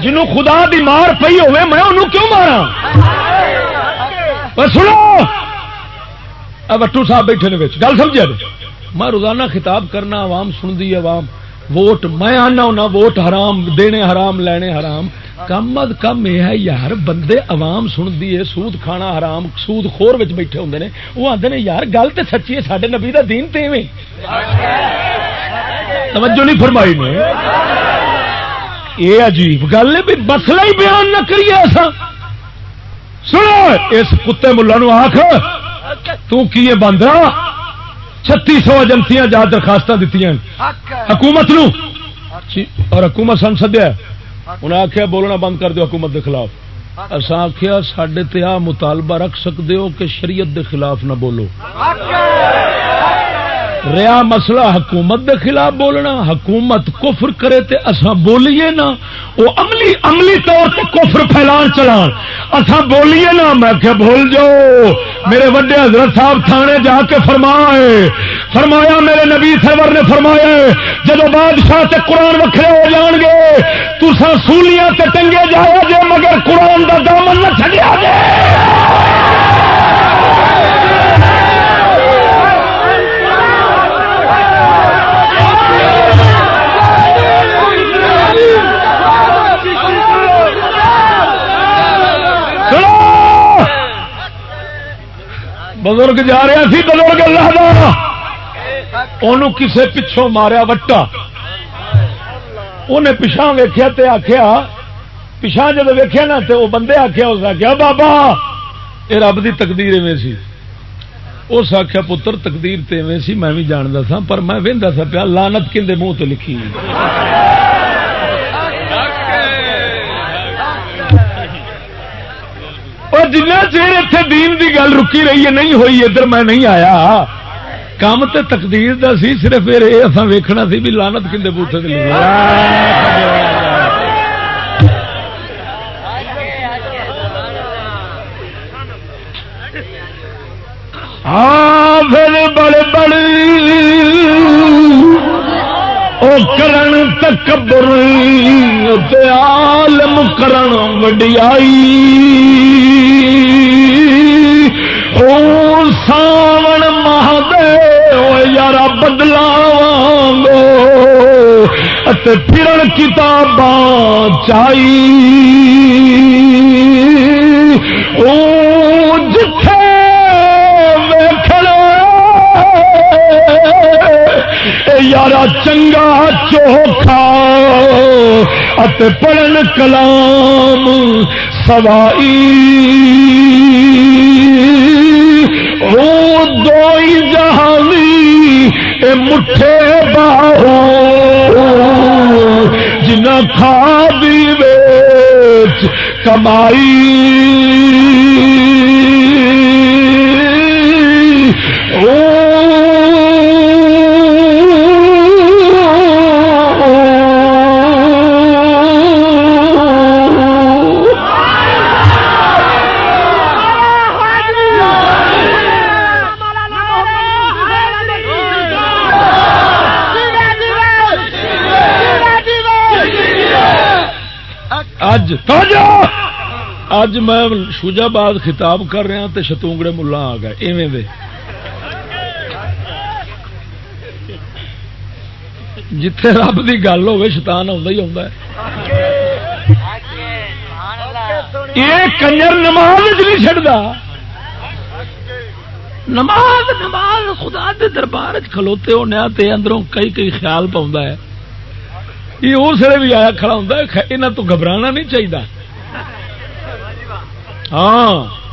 جنوں خدا دی مار پی ہوے میں انہوں کیوں مارا؟ سنو۔ بٹو صاحب بیٹھے نے گل سمجھا میں روزانہ خطاب کرنا، عوام سن دی عوام۔ ووٹ میں آنا ہونا، ووٹ حرام، دینے حرام، لینے حرام۔ کم از کم یہ ہے یار بندے عوام سنتی ہے سود کھانا حرام سود خور بیٹھے ہوں نے وہ آتے ہیں یار گل تو سچی ہے سارے نبی کا دین تے توجہ نہیں فرمائی نے۔ یہ عجیب گل ہے بھی مسئلہ ہی بیان نہ کریے ایسا سنو اس کتے ملا نو آخ کی بند رہا چھتی سو ایجنسیاں جا درخواست دیتی حکومت نو۔ اور حکومت سن سدیا انہیں آخیا بولنا بند کر دو حکومت کے خلاف۔ اصا آخیا سڈے تے مطالبہ رکھ سکتے ہو کہ شریعت دے خلاف نہ بولو۔ ریا مسئلہ حکومت دے خلاف بولنا، حکومت کفر کرے تے اسا بولیے نا وہ عملی عملی طور تے کفر پھیلان چلان۔ اسا بولیے نا میں کہ بھول جاؤ۔ میرے وڈے حضرت صاحب تھانے جا کے فرمائے فرمایا میرے نبی سرور نے فرمایا جب بادشاہ تے قرآن وکھرے ہو جان گے تسا سولیاں تے ٹنگے جاؤ گے، مگر قرآن دا دامن نہ چڑیا گے بزرگ جا رہا سی، بزرگ اللہ دا۔ انہوں کسے پچھوں ماریا وٹا۔ انہیں پچھا ویخیا تے آخیا پچھا جب ویخیا نا تو وہ بندے آخیا اس آخیا بابا یہ رب کی تقدیر ایویں سی۔ اس آخیا پتر، تقدیر تو ایویں سی، میں بھی جانتا سا پر میں وہدا سا پیا لانت کھے منہ تو لکھی۔ اور جنہ چیر اتنے دین دی گل رکی رہی ہے، نہیں ہوئی، ادھر میں نہیں آیا۔ کام تے تقدیر دا سی، صرف یہ اصا ویکھنا سی بھی لانت کھے بوٹے ہاں پھر بڑے بڑی او کرن تکبر، تے عالم کرن وڈیائی۔ یار بدلاو پھرن کتاباں چائی او جتھے یارا چنگا چوکھا پڑھن کلام سوائی مٹھے باہو جنا کھا بھی ویچ کمائی اج اج میں شوجا باد خطاب کر رہا تو شتونگڑے ملا آ گئے۔ ایویں دے جتھے رب کی گل ہوگی شتان آ یہ کنجر نماز نہیں چڑھتا نماز نماز خدا دے دربار کھلوتے ہونے تے اندروں کئی کئی خیال پاؤں ہے۔ یہ اس بھی آیا کھڑا ہوں یہاں تو گھبرانا نہیں چاہیے ہاں۔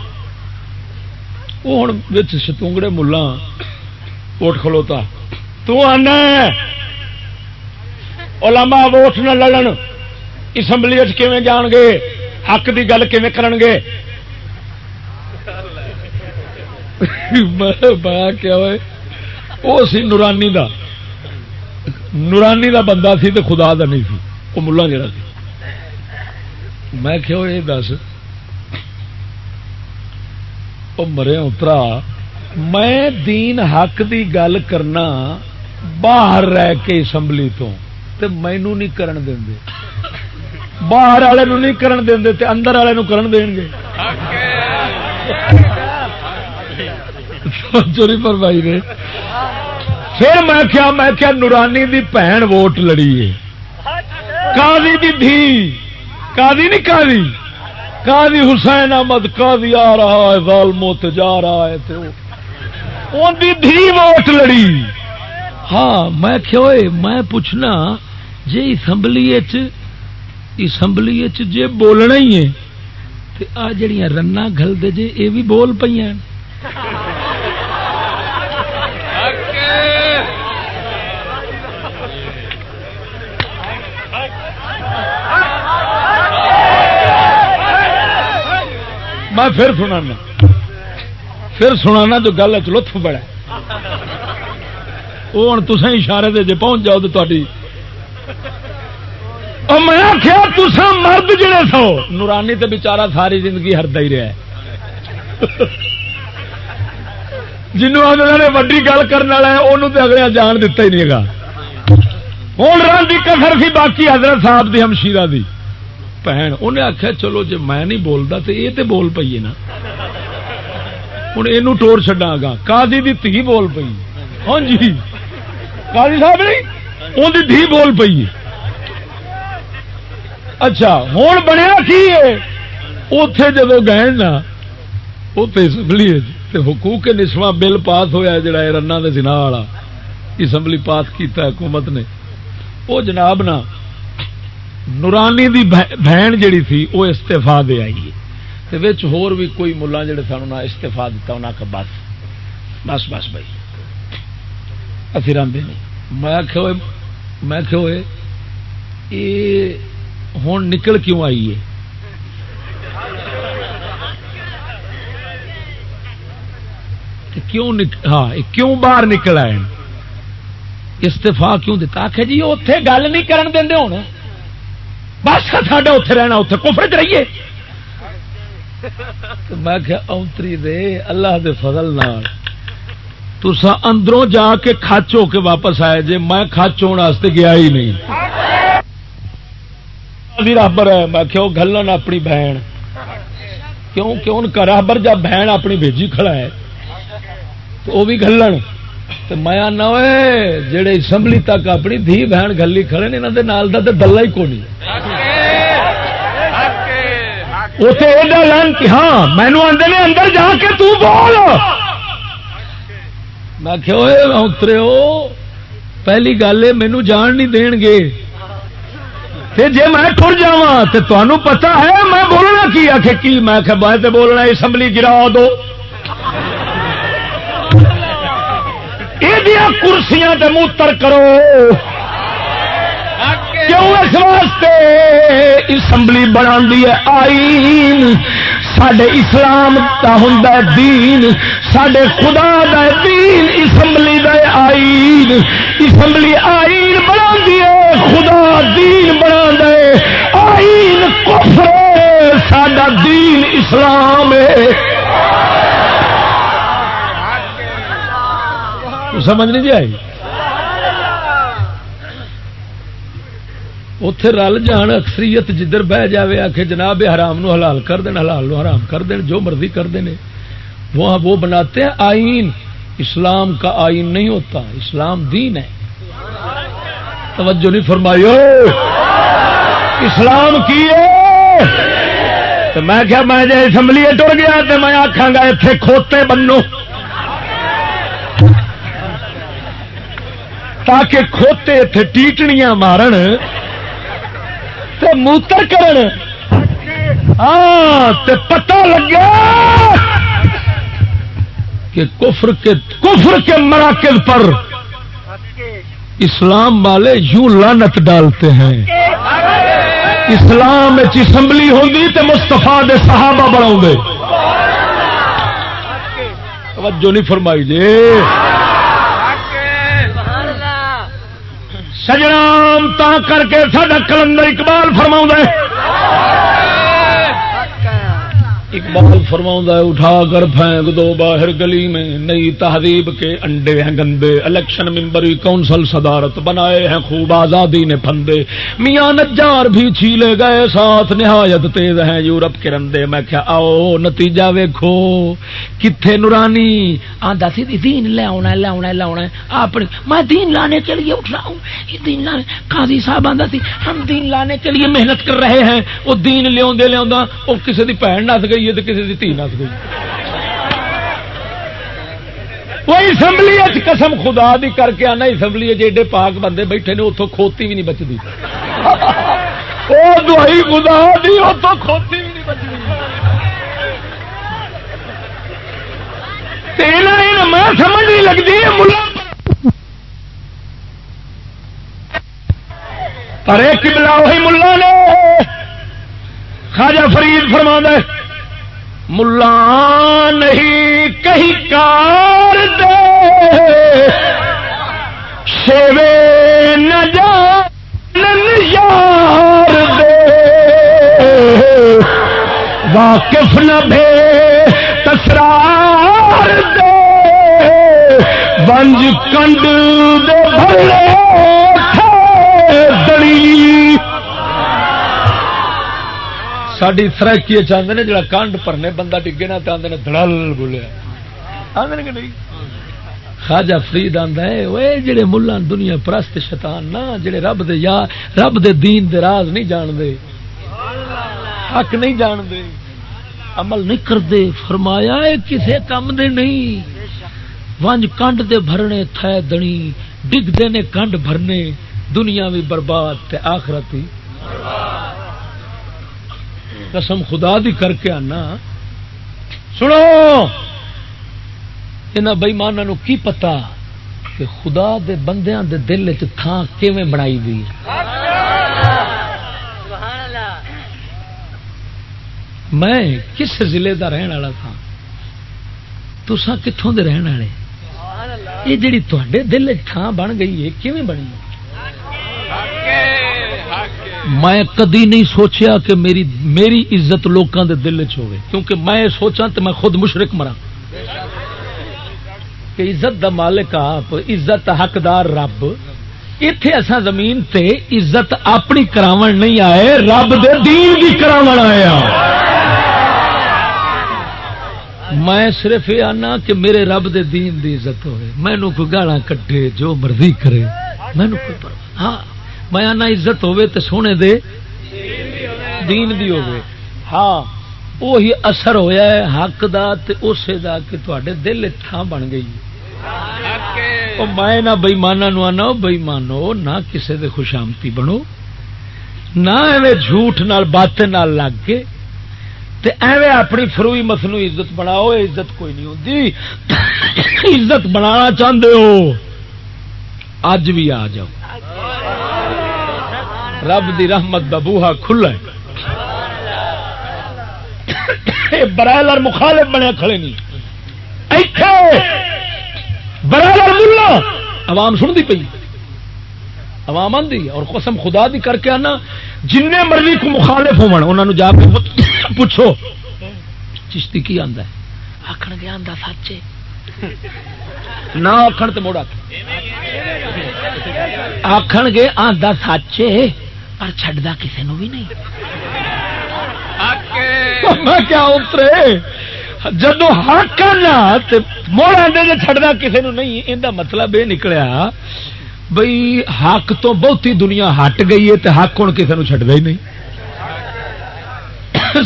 وہ ہوں شتونگڑے ملا ووٹ کھلوتا۔ تو آنا علماء ووٹ نہ لڑن۔ اسمبلی کیون جان گے؟ حق کی گل کیون کر گے؟ کیا وہ سی نورانی دا۔ نورانی دا بندہ سی تو خدا دا نہیں سی وہ ملا جڑا سی۔ میں کہو یہ دس وہ مرے اترا میں دین حق دی گل کرنا باہر رہ کے اسمبلی تو تے مینو نہیں کرن دیں دے باہر والے نہیں کرن دیں دے تے اندر والے نو کرن دیں گے چوری پر بھائی نے۔ پھر میں کیا میں کیا نورانی دی بھن ووٹ لڑی ہے؟ کالی دی دھی۔ کالی نہیں کالی کالی حسین احمد کالی آ رہا ہے ظالمو تے جا رہا ہے تے ان دی دھی ووٹ لڑی۔ ہاں میں کیا میں پوچھنا جی اسمبلی اچ اسمبلی جی بولنا ہی ہے، تے آ جڑیاں رنا گل دے جے، اے بھی بول پہ میں پھر سنانا۔ پھر سنانا جو گل ہے لطف بڑا وہ ہوں تصا اشارے دے جے پہنچ جاؤ تو تاری میں آخیا تسا مرد جڑے سو۔ نورانی تے بچارا ساری زندگی ہردا ہی رہا ہے۔ جنوب نے وڈی گل کرنے والا ہے انہوں تو اگلے جان دتا ہی نہیں گا ہوں رن کی کسر سی باقی حضرت صاحب دی ہمشیرہ دی۔ بھن انہیں آخیا چلو جی میں نہیں بولتا تو یہ تو بول پیے نا ہوں یہ ٹور چڈا گا کادی دی تھی بول پی ہاں جی کادی صاحب نہیں ان دھی بول پی اچھا ہوں بنیا کی اتے جب گئے نا اسمبلی حقوق نسواں بل پاس ہوا جڑا رنا کے والا اسمبلی پاس کیتا حکومت نے وہ جناب نا نورانی دی بہن جڑی تھی، وہ استفا دے آئی ہے۔ ہور بھی کوئی ملا جڑے سن انہیں استفا دیتا انہیں کا بس۔ بس بس بھائی۔ اسی راندے نہیں میں کہ میں کہ یہ ہوں نکل کیوں آئی ہے؟ کیوں نک... ہاں کیوں باہر نکل آئے استفا کیوں دتا؟ آخ جی اتے گل نہیں کرن دیں ہوں بس ساڈا اتے رہنا اتنے کفر چ رہیے۔ میں کیا اونتری دے، اللہ دے فضل نال۔ تسا اندروں جا کے کچ ہو کے واپس آئے، جے میں کچ ہونے گیا ہی نہیں۔ رابر ہے، میں کہو گلن اپنی بہن۔ کیوں کہ ان کا رابر جب بہن اپنی بھیجی کھڑا ہے۔ تو وہ بھی گلن تو میں نہ جڑے اسمبلی تک اپنی دھی بہن گلی کھڑے نے یہاں نال دا تے دلہ ہی کونی اتنے لانتی ہاں مینو آدھے اندر جا کے تو بول۔ میں اترے ہو، پہلی گل ہے مینو جان نہیں دین گے۔ جی میں ٹر جا تو تمہیں پتا ہے، میں بولنا کی آخ کی؟ میں میں بولنا اسمبلی گرا دو۔ یہ کرسیاں تے موتر کرو۔ کیوں اس واسطے اسمبلی بنا آئین۔ سڈے اسلام کا ہوں دین۔ سڈے خدا دا دین۔ اسمبلی دا آئین۔ اسمبلی آئین بنا دیے خدا دین بنا دے آئین کفر سڈا دین اسلام ہے۔ سمجھ نہیں جی آئی اتے رل جان، اکثریت جدھر بہ جائے آ کے جناب حرام نو حلال کر دین، حلال نو حرام کر دین، جو مرضی کر دینے وہ وہ بناتے ہیں آئین۔ اسلام کا آئین نہیں ہوتا، اسلام دین ہے۔ توجہ نہیں فرمائی اسلام کی ہے؟ میں کیا میں جی اسمبلی ٹر گیا تو میں آخا گا اتنے کھوتے بنو۔ تاکہ کھوتے اتنے ٹیٹنیاں مارن موتر کرن۔ ہاں پتہ لگا کہ کفر کے کفر کے مراکز پر اسلام والے یوں لانت ڈالتے ہیں۔ اسلام اسمبلی ہوگی تو مستفا دے صحابہ بڑھاؤ توجہ نہیں فرمائی جی۔ سجرام تا کر کے ساڈا کلندر اقبال فرما ہے۔ اقبال فرما اٹھا کر پھینک دو باہر گلی میں۔ نئی تہذیب کے انڈے ہیں گندے۔ الیکشن ممبری کونسل صدارت بنائے ہیں، خوب آزادی نے پھندے۔ میاں نجار بھی چھیلے گئے، ساتھ نہایت تیز ہیں۔ یورپ کے رندے، میں کیا آؤ نتیجہ ویکھو۔ کتنے نورانی؟ آدھا سی دین لے آنا لے آنا لے آنا اپنی میں دین لانے کے لیے اٹھ رہا ہوں۔ یہ دین لانے، قاضی صاحب آدھا سی، ہم دین لانے کے لیے محنت کر رہے ہیں۔ وہ دین لیا لیا وہ کسی کی بھن نس گئی۔ گئی ہے تو کسی کی تھی نس گئی۔ وہ اسمبلی قسم خدا دی کر کے آنا اسمبلی ایڈے پاک بندے بیٹھے نے اتوں کھوتی بھی نہیں بچتی وہ دوائی خدا دی اتوں کھوتی بھی نہیں بچتی میں سمجھ نہیں لگتی ملا پر۔ ایک بلا وہی ملا نے۔ خواجہ فرید فرما دے ملا نہیں کہیں کار دے۔ شیوے نہ یار دے۔ واقف نہ بھے، تسرار دے۔ بنج کنڈ دے بھلے ساری سرکی چاہتے ہیں جڑا کانڈ پرنے بندہ ڈگے نا تو آدھے دڑل بولیا آدھے کہ نہیں خاجا فرید آتا ہے وہ جڑے ملا دنیا پرست شیطان نا جڑے رب دے یا رب دے دین دے راز نہیں جان دے حق نہیں جان دے عمل نہیں کرتے فرمایا کسے کام دے نہیں ونج کنڈ دے بھرنے تھے دنی ڈگتے نے کنڈ بھرنے دنیا بھی برباد تے آخرت ہی قسم خدا دی کر کے آنا۔ سنو۔ یہاں بئیمانوں کی پتا کہ خدا دے بندیاں دے دل چان کیویں بنائی گئی میں کس ضلع دا رہن والا تھا تسا کتوں دے رہن والے؟ یہ جڑی تے دل تھان بن گئی ہے، کیویں بنی ہے؟ میں کدی نہیں سوچیا کہ میری میری عزت لوگوں دے دل چ ہوگی کیونکہ میں سوچا تو میں خود مشرق مرا کہ عزت دا مالک آپ، عزت حقدار رب۔ اتے اصا زمین تے عزت اپنی کراون نہیں آئے، رب دے دین کی کراون آیا میں صرف یہ آنا کہ میرے رب دے دین دی عزت ہوئے۔ مینو کوئی گالا کٹے جو مرضی کرے۔ مینو کوئی ہاں۔ میں آنا عزت ہوئے تے سونے دے، دین دی ہوئے۔ ہاں وہی اثر ہویا ہے حق دا تے اسے دا کہ تے دل تھان بن گئی۔ او میں نہ بئیمانا نو آنا بئیمانو نہ کسے دے خوشامتی بنو۔ نہ ایویں جھوٹ نال، بات نال لگ کے۔ تے ایویں اپنی فروئی مسنو عزت بناؤ عزت کوئی نہیں ہوتی عزت بنانا چاہتے ہو۔ اج بھی آ جاؤ۔ رب دی رحمت دا بوہا کھلا برائلر مخالف بنے کھڑے نہیں۔ برائلر ملا۔ عوام سن دی پی عوام آدھی اور قسم خدا دی کر کے آنا۔ جن مرضی کو مخالف ہو جا کے پوچھو۔ چشتی کی آدھا آخر گیا آدھا سچے۔ نہ آخر تو موڑا آخر گے آدھا سچے۔ پر چڈا کسی بھی نہیں۔ کیا اترے؟ جدو حق موڑ آدھے چڈنا کسی نہیں یہ مطلب یہ نکلیا بئی حق تو بہتی دنیا ہٹ گئی ہے تو حق ہوں کسی چڈا ہی نہیں۔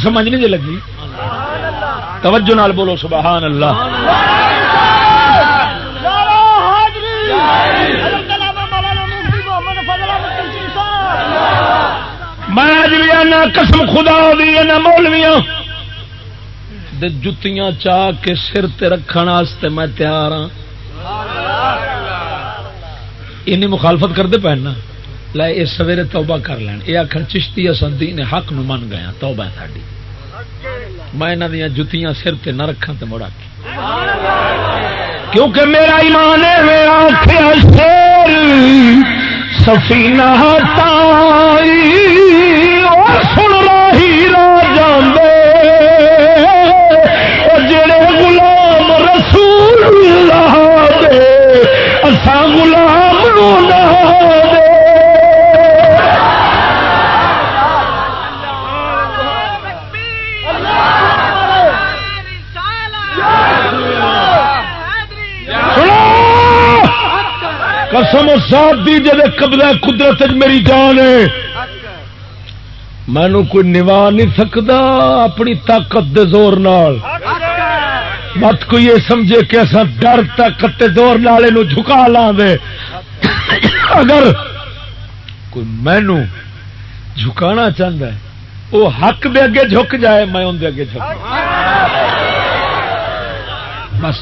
سمجھ نہیں جی لگی؟ توجہ نال بولو سبحان اللہ۔ میں قسم خدا دی مولویاں۔ جتیاں چاہ کے سر تے رکھنے میں تیار ہاں۔ این مخالفت کرتے پہننا لے یہ سویرے توبہ کر لین۔ یہ آخر چشتی اصل نے حق نو من گیا ہاں، توبہ ساری میں یہاں دیا جتیاں سر تے نہ رکھا تو مڑا کے کیونکہ میرا ایمان ہے، میرا سفینہ تائی اور سن راہی راجا جڑے غلام رسول اللہ دے اسا غلام نہ دے قسم ساتھ دی جب قبضہ قدرت میری جان ہے۔ مینو کوئی نوا نہیں سکتا اپنی طاقت دے زور نال۔ مت کوئی یہ سمجھے کہ ایسا ڈر طاقت دے زور نال جھکا لا دے اگر کوئی مینو جھکانا چاہتا ہے وہ حق دے اگے جھک جائے، میں اندر اگے جھک بس۔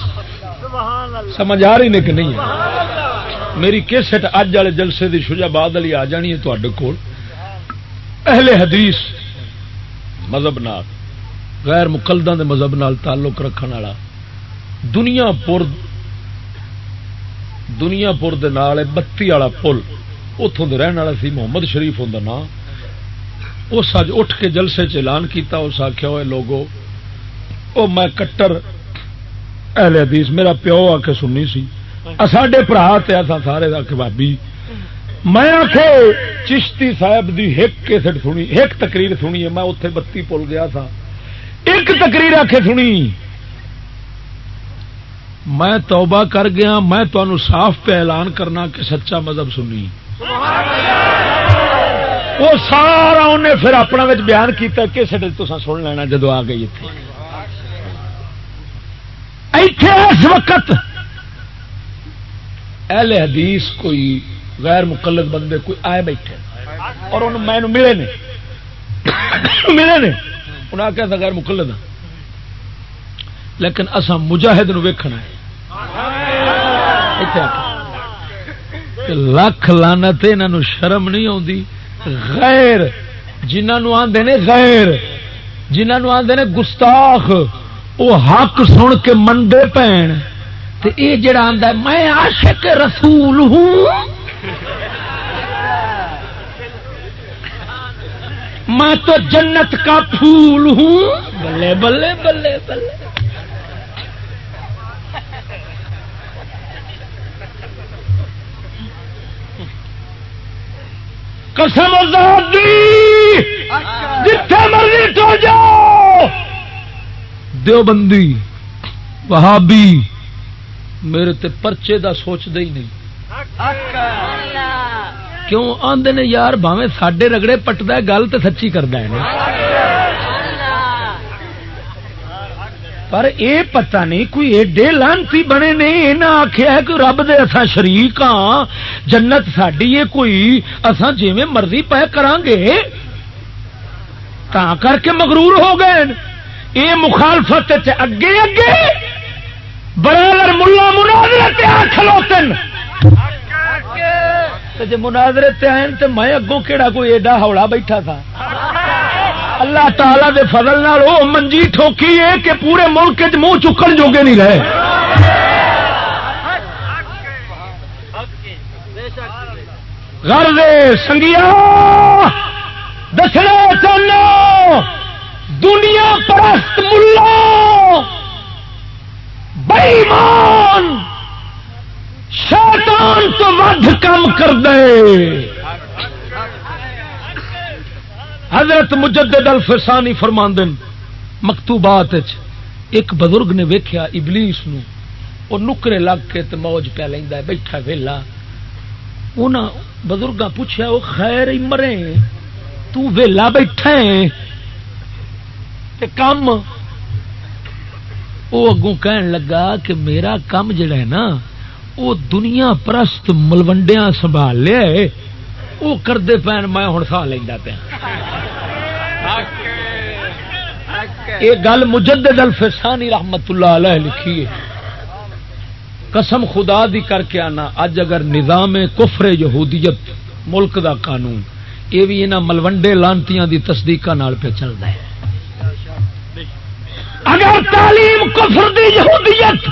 سمجھ آ رہی نے کہ نہیں ہے؟ میری کیسٹ اج والے جلسے کی شجا باد والی آ جانی ہے تے کول۔ اہل حدیث مذہب نال، غیر مقلدہ دے مذہب نال تعلق رکھنے والا۔ دنیا پور دنیا پور دے نال بتی والا پل اتوں دے رہن والا سی محمد شریف ہوں نام اس اج اٹھ کے جلسے چلان کیتا، اس آخیا ہوئے، لوگو، او میں کٹر اہل حدیث، میرا پیو آ کے سننی سی۔ ساڈے برا تو سارے بابی میں آخ چشتی صاحب دی ایک کیسٹ سنی ایک تقریر سنی ہے، میں اتنے بتی پل گیا تھا ایک تقریر آ کے سنی۔ میں توبہ کر گیا، میں تمہوں صاف پہ اعلان کرنا کہ سچا مذہب سنی۔ وہ سارا انہیں پھر اپنا بیان کیا کیسٹ تو سن لینا جدو آ گئی اتنے اس وقت اہل حدیث کوئی غیر مقلد بندے کوئی آئے بیٹھے اور میں ملے نے ملے نے انہیں آخیا تھا غیر مقلد ہاں۔ لیکن اصا مجاہد ویکھنا ہے۔ لکھ لانا یہاں شرم نہیں آتی غیر جنہوں آدھے نے غیر جنہوں آدھے نے گستاخ وہ حق سن کے منڈے پین یہ جڑا آتا میں عاشق رسول ہوں۔ میں تو جنت کا پھول ہوں۔ بلے بلے بلے بلے۔ قسم جتھے مرضی تو جاؤ۔ دیوبندی، وہابی۔ میرے تے پرچے دا سوچ دے ہی نہیں۔ کیوں؟ آدھے نے یار بھاوے ساڈے رگڑے پٹتا گل تو سچی کرتا ہے پر اے پتہ نہیں، کوئی ایڈے لانتی بنے نہیں یہاں آخیا کہ رب دے اصا شریک ہاں جنت ساڈی ہے کوئی اصا جی مرضی پہ کران گے تا کر کے مغرور ہو گئے۔ یہ مخالفت اگے اگے برادر ملا مناظرت کھلوتن. جی مناظرت آئے تو میں اگوں کہڑا کوئی ایڈا ہولا بیٹھا تھا؟ اللہ تعالی دے فضل نال وہ منجی ٹھوکی ہے کہ پورے ملک منہ چکن جوگے نہیں رہے۔ گھر سنگیا، دسنا چاہنا، دنیا پرست ملا۔ بئیمان شیطان تو ود کم کر دے۔ حضرت مجدد الفسانی فرماندن، مکتوبات ایک بزرگ نے ویکھیا ابلیس نو وہ نکرے لگ کے تو موج پہ لینا بیٹھا ویلا۔ انہاں بزرگاں پوچھا وہ خیر ہی مرے، تو ویلا بیٹھا ہے۔ تے کم وہ اگوں کہن لگا کہ میرا کم جڑا ہے نا وہ دنیا پرست ملوڈیا سنبھال لیا وہ کرتے پین میں ہوں سا لینا پیا۔ یہ گل مجدد الفسانی رحمت اللہ علیہ لکھی ہے۔ قسم خدا دی کر کے آنا، اج اگر نظام کفر یہودیت ملک دا قانون یہ بھی یہاں ملوڈے لانتیاں دی تصدیق پہ چلتا ہے۔ اگر تعلیم کفر دی یہودیت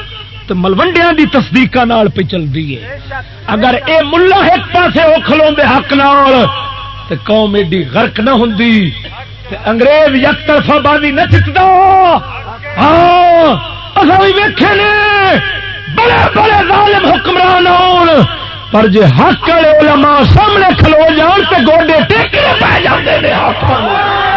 تو ملوڈیا دی تصدیق پہ چلتی ہے اگر اے ملا ایک پاسے وہ کھلو حق نال تو قوم ایڈی غرق نہ ہوں انگریز یک طرفہ بازی نہ چکتا ہاں اصل بھی ویکھے نے، بڑے بڑے ظالم حکمران آن پر جی حق والے علماء سامنے کھلو جان تو گوڈے ٹیکے پہ جاتے ہیں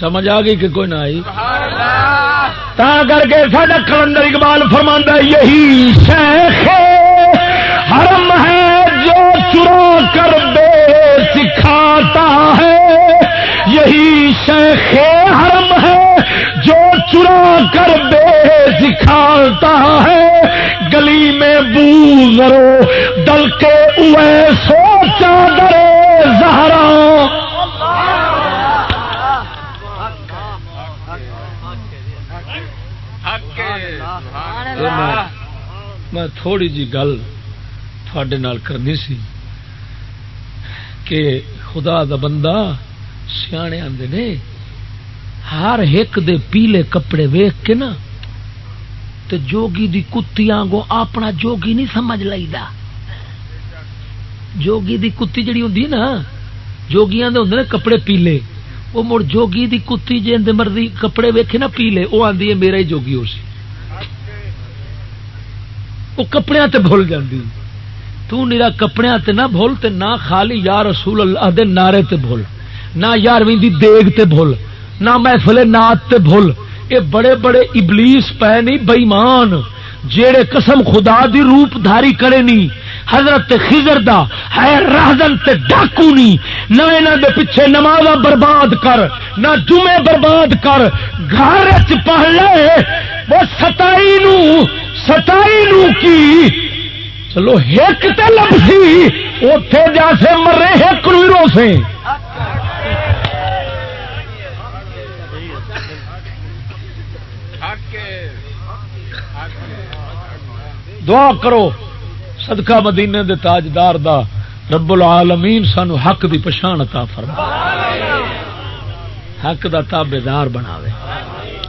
سمجھ آ گئی کہ کوئی نہ آئی؟ تا کر کے ساڈا کلندر اقبال فرما یہی شیخ حرم ہے جو چرا کر بے سکھاتا ہے۔ یہی شیخ حرم ہے جو چرا کر بے سکھاتا ہے۔ گلی میں بو ذرو دل کے اوے سوچا درے زہرا۔ میں تھوڑی جی گل تھوڑے کرنی سی کہ خدا دا بندہ سیانے آدھے نے ہر ایک دے پیلے کپڑے ویخ کے نا تو جوگی دی کتی آنگو اپنا جوگی نہیں سمجھ لائیدا۔ جوگی دی کتی جڑی ہوں نا جوگیاں دے ہوں کپڑے پیلے۔ وہ مڑ جوگی دی کتی جی مرضی کپڑے ویکھے نا پیلے وہ آدھی ہے میرا ہی جوگی ہو سی۔ وہ کپڑے تے بھول جاندی۔ تو نیرا کپڑے تے نہ بھول تے نہ خالی یا رسول اللہ دے نعرے تے بھول، نہ یارویں دی دیگ تے بھول، نہ محفل نات تے بھول۔ اے بڑے بڑے ابلیس پے نہیں بےمان جیڑے قسم خدا دی روپ دھاری کرے نہیں حضرت خزر دا ہے راہدن تے ڈاکو نہیں نہ انہوں دے پیچھے نماز برباد کر، نہ جمعے برباد کر، گھر چ پڑھ وہ ستائی نو ستائی نو کی؟ چلو ایک تے لبسی اتے جا سے مرے ایک نو روسے دعا کرو، صدقہ مدینے دے تاجدار دا رب العالمین سانو حق دی پچھان عطا فرما۔ حق دا تابے دار بناوے۔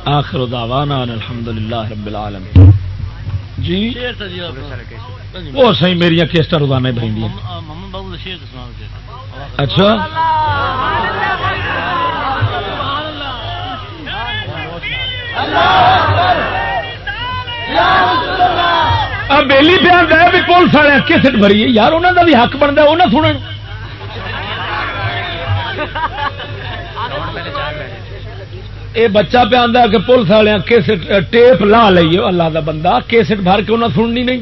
آخر دعوانا الحمدللہ رب العالمین۔ جی؟ وہ صحیح میری کیسٹ روزانہ بھائی اچھا۔ آتا بھی پولیس والے کسٹ بری یار انہوں کا بھی حق بنتا وہ نہ سن یہ بچہ پہ آتا کہ پولیس والے کیسٹ ٹیپ لا لیے اللہ دا بندہ، کیسٹ بھر کے انہیں سننی نہیں۔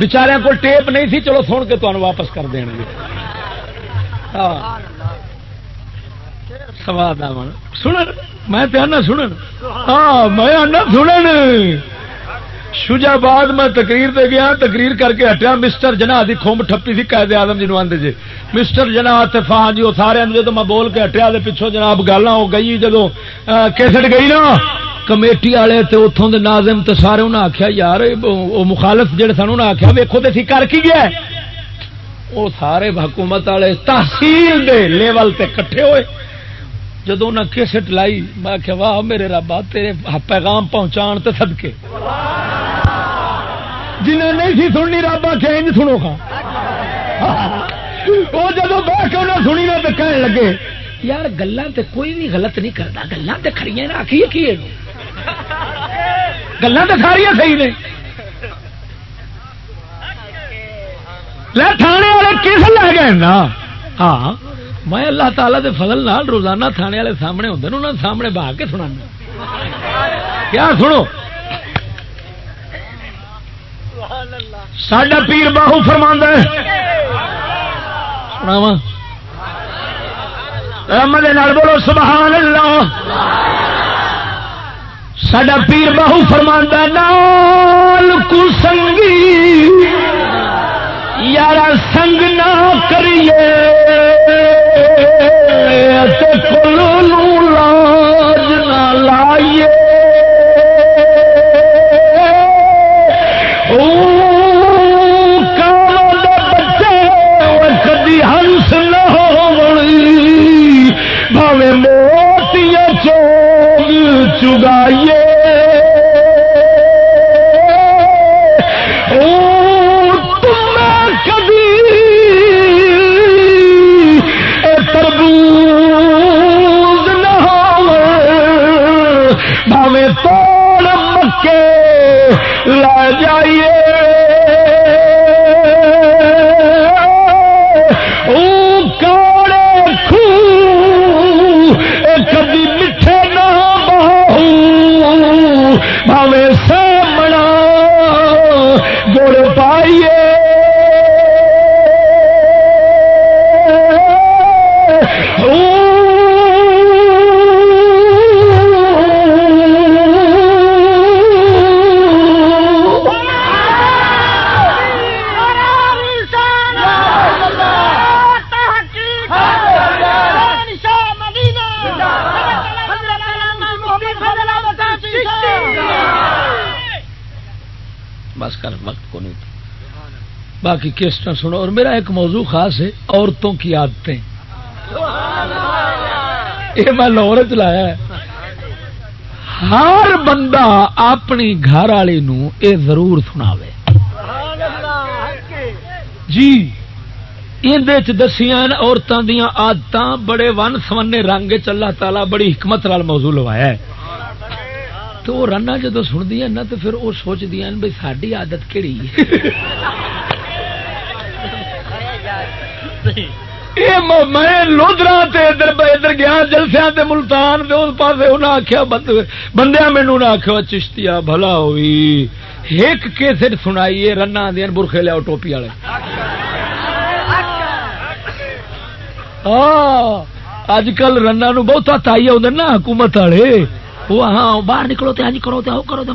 بچاریا کو ٹیپ نہیں سی، چلو سن کے تمہیں واپس کر دیں گے۔ ہاں۔ سواد سن میں آنا سنن۔ ہاں میں آنا سنن۔ شجا شجاباد میں تقریر دے گیا، تقریر کر کے ہٹیا، مسٹر جنا دی کھمب ٹھپی سی قائد آدم جنوب آدھے جی مسٹر جنا فان جی وہ سارے جب میں بول کے ہٹیا پچھوں جناب گالا ہو گئی جدو کیسٹ گئی نا۔ کمیٹی والے تے اتوں دے ناظم تے سارے انہیں آخیا یار وہ مخالف جہے سن انہیں آخیا ویکو تو کر کی گیا وہ سارے حکومت والے تحصیل دے لیول تے کٹھے ہوئے۔ جدو انہیں کیسٹ لائی، میں آخیا واہ میرے ربا تیرے پیغام پہنچا تے سدکے جنہیں نہیں سی سننی، رب آخیا انج سنو کھا وہ جب بہ کے انہیں سنی نا تو کہنے لگے، یار گلا تے کوئی بھی غلط نہیں کرتا گلا تے کھڑی نا آخی کی گلا تو ساری صحیح نے۔ لے تھانے والے کس لے گئے نا؟ ہاں۔ میں اللہ تعالی دے فضل نال روزانہ تھانے والے سامنے ہوتے انہوں سامنے بہا کے سنا کیا سنو؟ ساڈا پیر باہو فرما بولو سبحان اللہ ساڈا پیر باہو فرما نال کو سنگی یار سنگ نہ کریے۔ لاج نہ لائیے۔ ہنس نہ بھاوے موتیاں چوگ چگائیے۔ توڑ مکے لا جائیے۔ باقی کیسٹ سنو۔ اور میرا ایک موضوع خاص ہے، عورتوں کی عادتیں۔ یہ میں لاہور چلایا ہے۔ ہر بندہ اپنی گھر والی یہ ضرور سنا جی یہ دسیا عورتوں دیا آدت بڑے ون سمنے رنگ چلا تالا بڑی حکمت نال موضوع لوایا ہے۔ تو وہ رنا جدو سنتی نا، تو پھر وہ سوچدیا بھائی ساری آدت کہڑی میں لودرا ادھر گیا جلسیا ملتان اس پاس انہیں آخیا بندیا مینو نہ آخو چشتیا بھلا ہوئی۔ ایک کیسٹ سنائیے رنا دین برخے لیا ٹوپی والے۔ ہاں، اج کل رنا نو بہت تائی آدھے نا حکومت والے۔ وہ ہاں باہر نکلو تو ہاں جی کرو تو ہاں کرو تو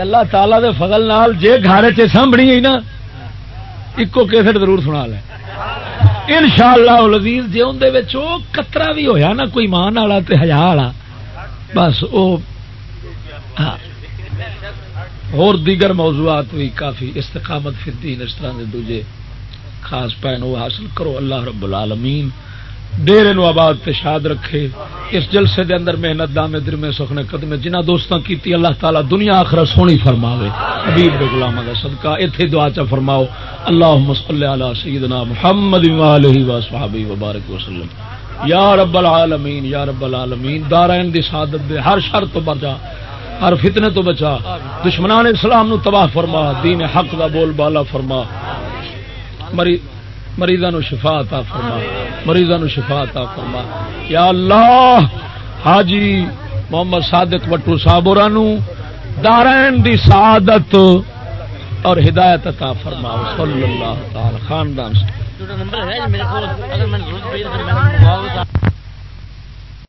اللہ تعالی دے فضل نال، جے گھر چ سامنی ہے نا ایکو کیسٹ ضرور سنا لے۔ ان شاء اللہ لذیذ جی اندر کترا بھی ہویا نا، کوئی مان والا ہزار والا، بس وہ ہاں۔ اور دیگر موضوعات بھی کافی، استقامت فردین اس طرح کے دوجے خاص پہن وہ حاصل کرو۔ اللہ رب العالمین ڈیرے نو آباد تے شاد رکھے۔ اس جلسے دے اندر محنت، دامے در میں سخنے قدمے جنہ دوستاں کیتی، اللہ تعالی دنیا آخرت سونی فرماوے۔ حبیب دے غلامہ دا صدقہ، ایتھے دعا چا فرماؤ۔ اللہم صلی علی سیدنا محمد و آلہ و صحابہ و بارک وسلم یا رب العالمین، یا رب العالمین دارین دی سعادت دے ہر شر تو بچا، ہر فتنے تو بچا۔ دشمنان اسلام نو تباہ فرما، دین حق دا بول بالا فرما۔ مری مریضوں شفا عطا فرما. مریضوں شفا عطا فرما. یا اللہ حاجی محمد صادق وٹو صاحب دارین دی سعادت اور ہدایت عطا فرما. صلی اللہ تعالی خاندان. سے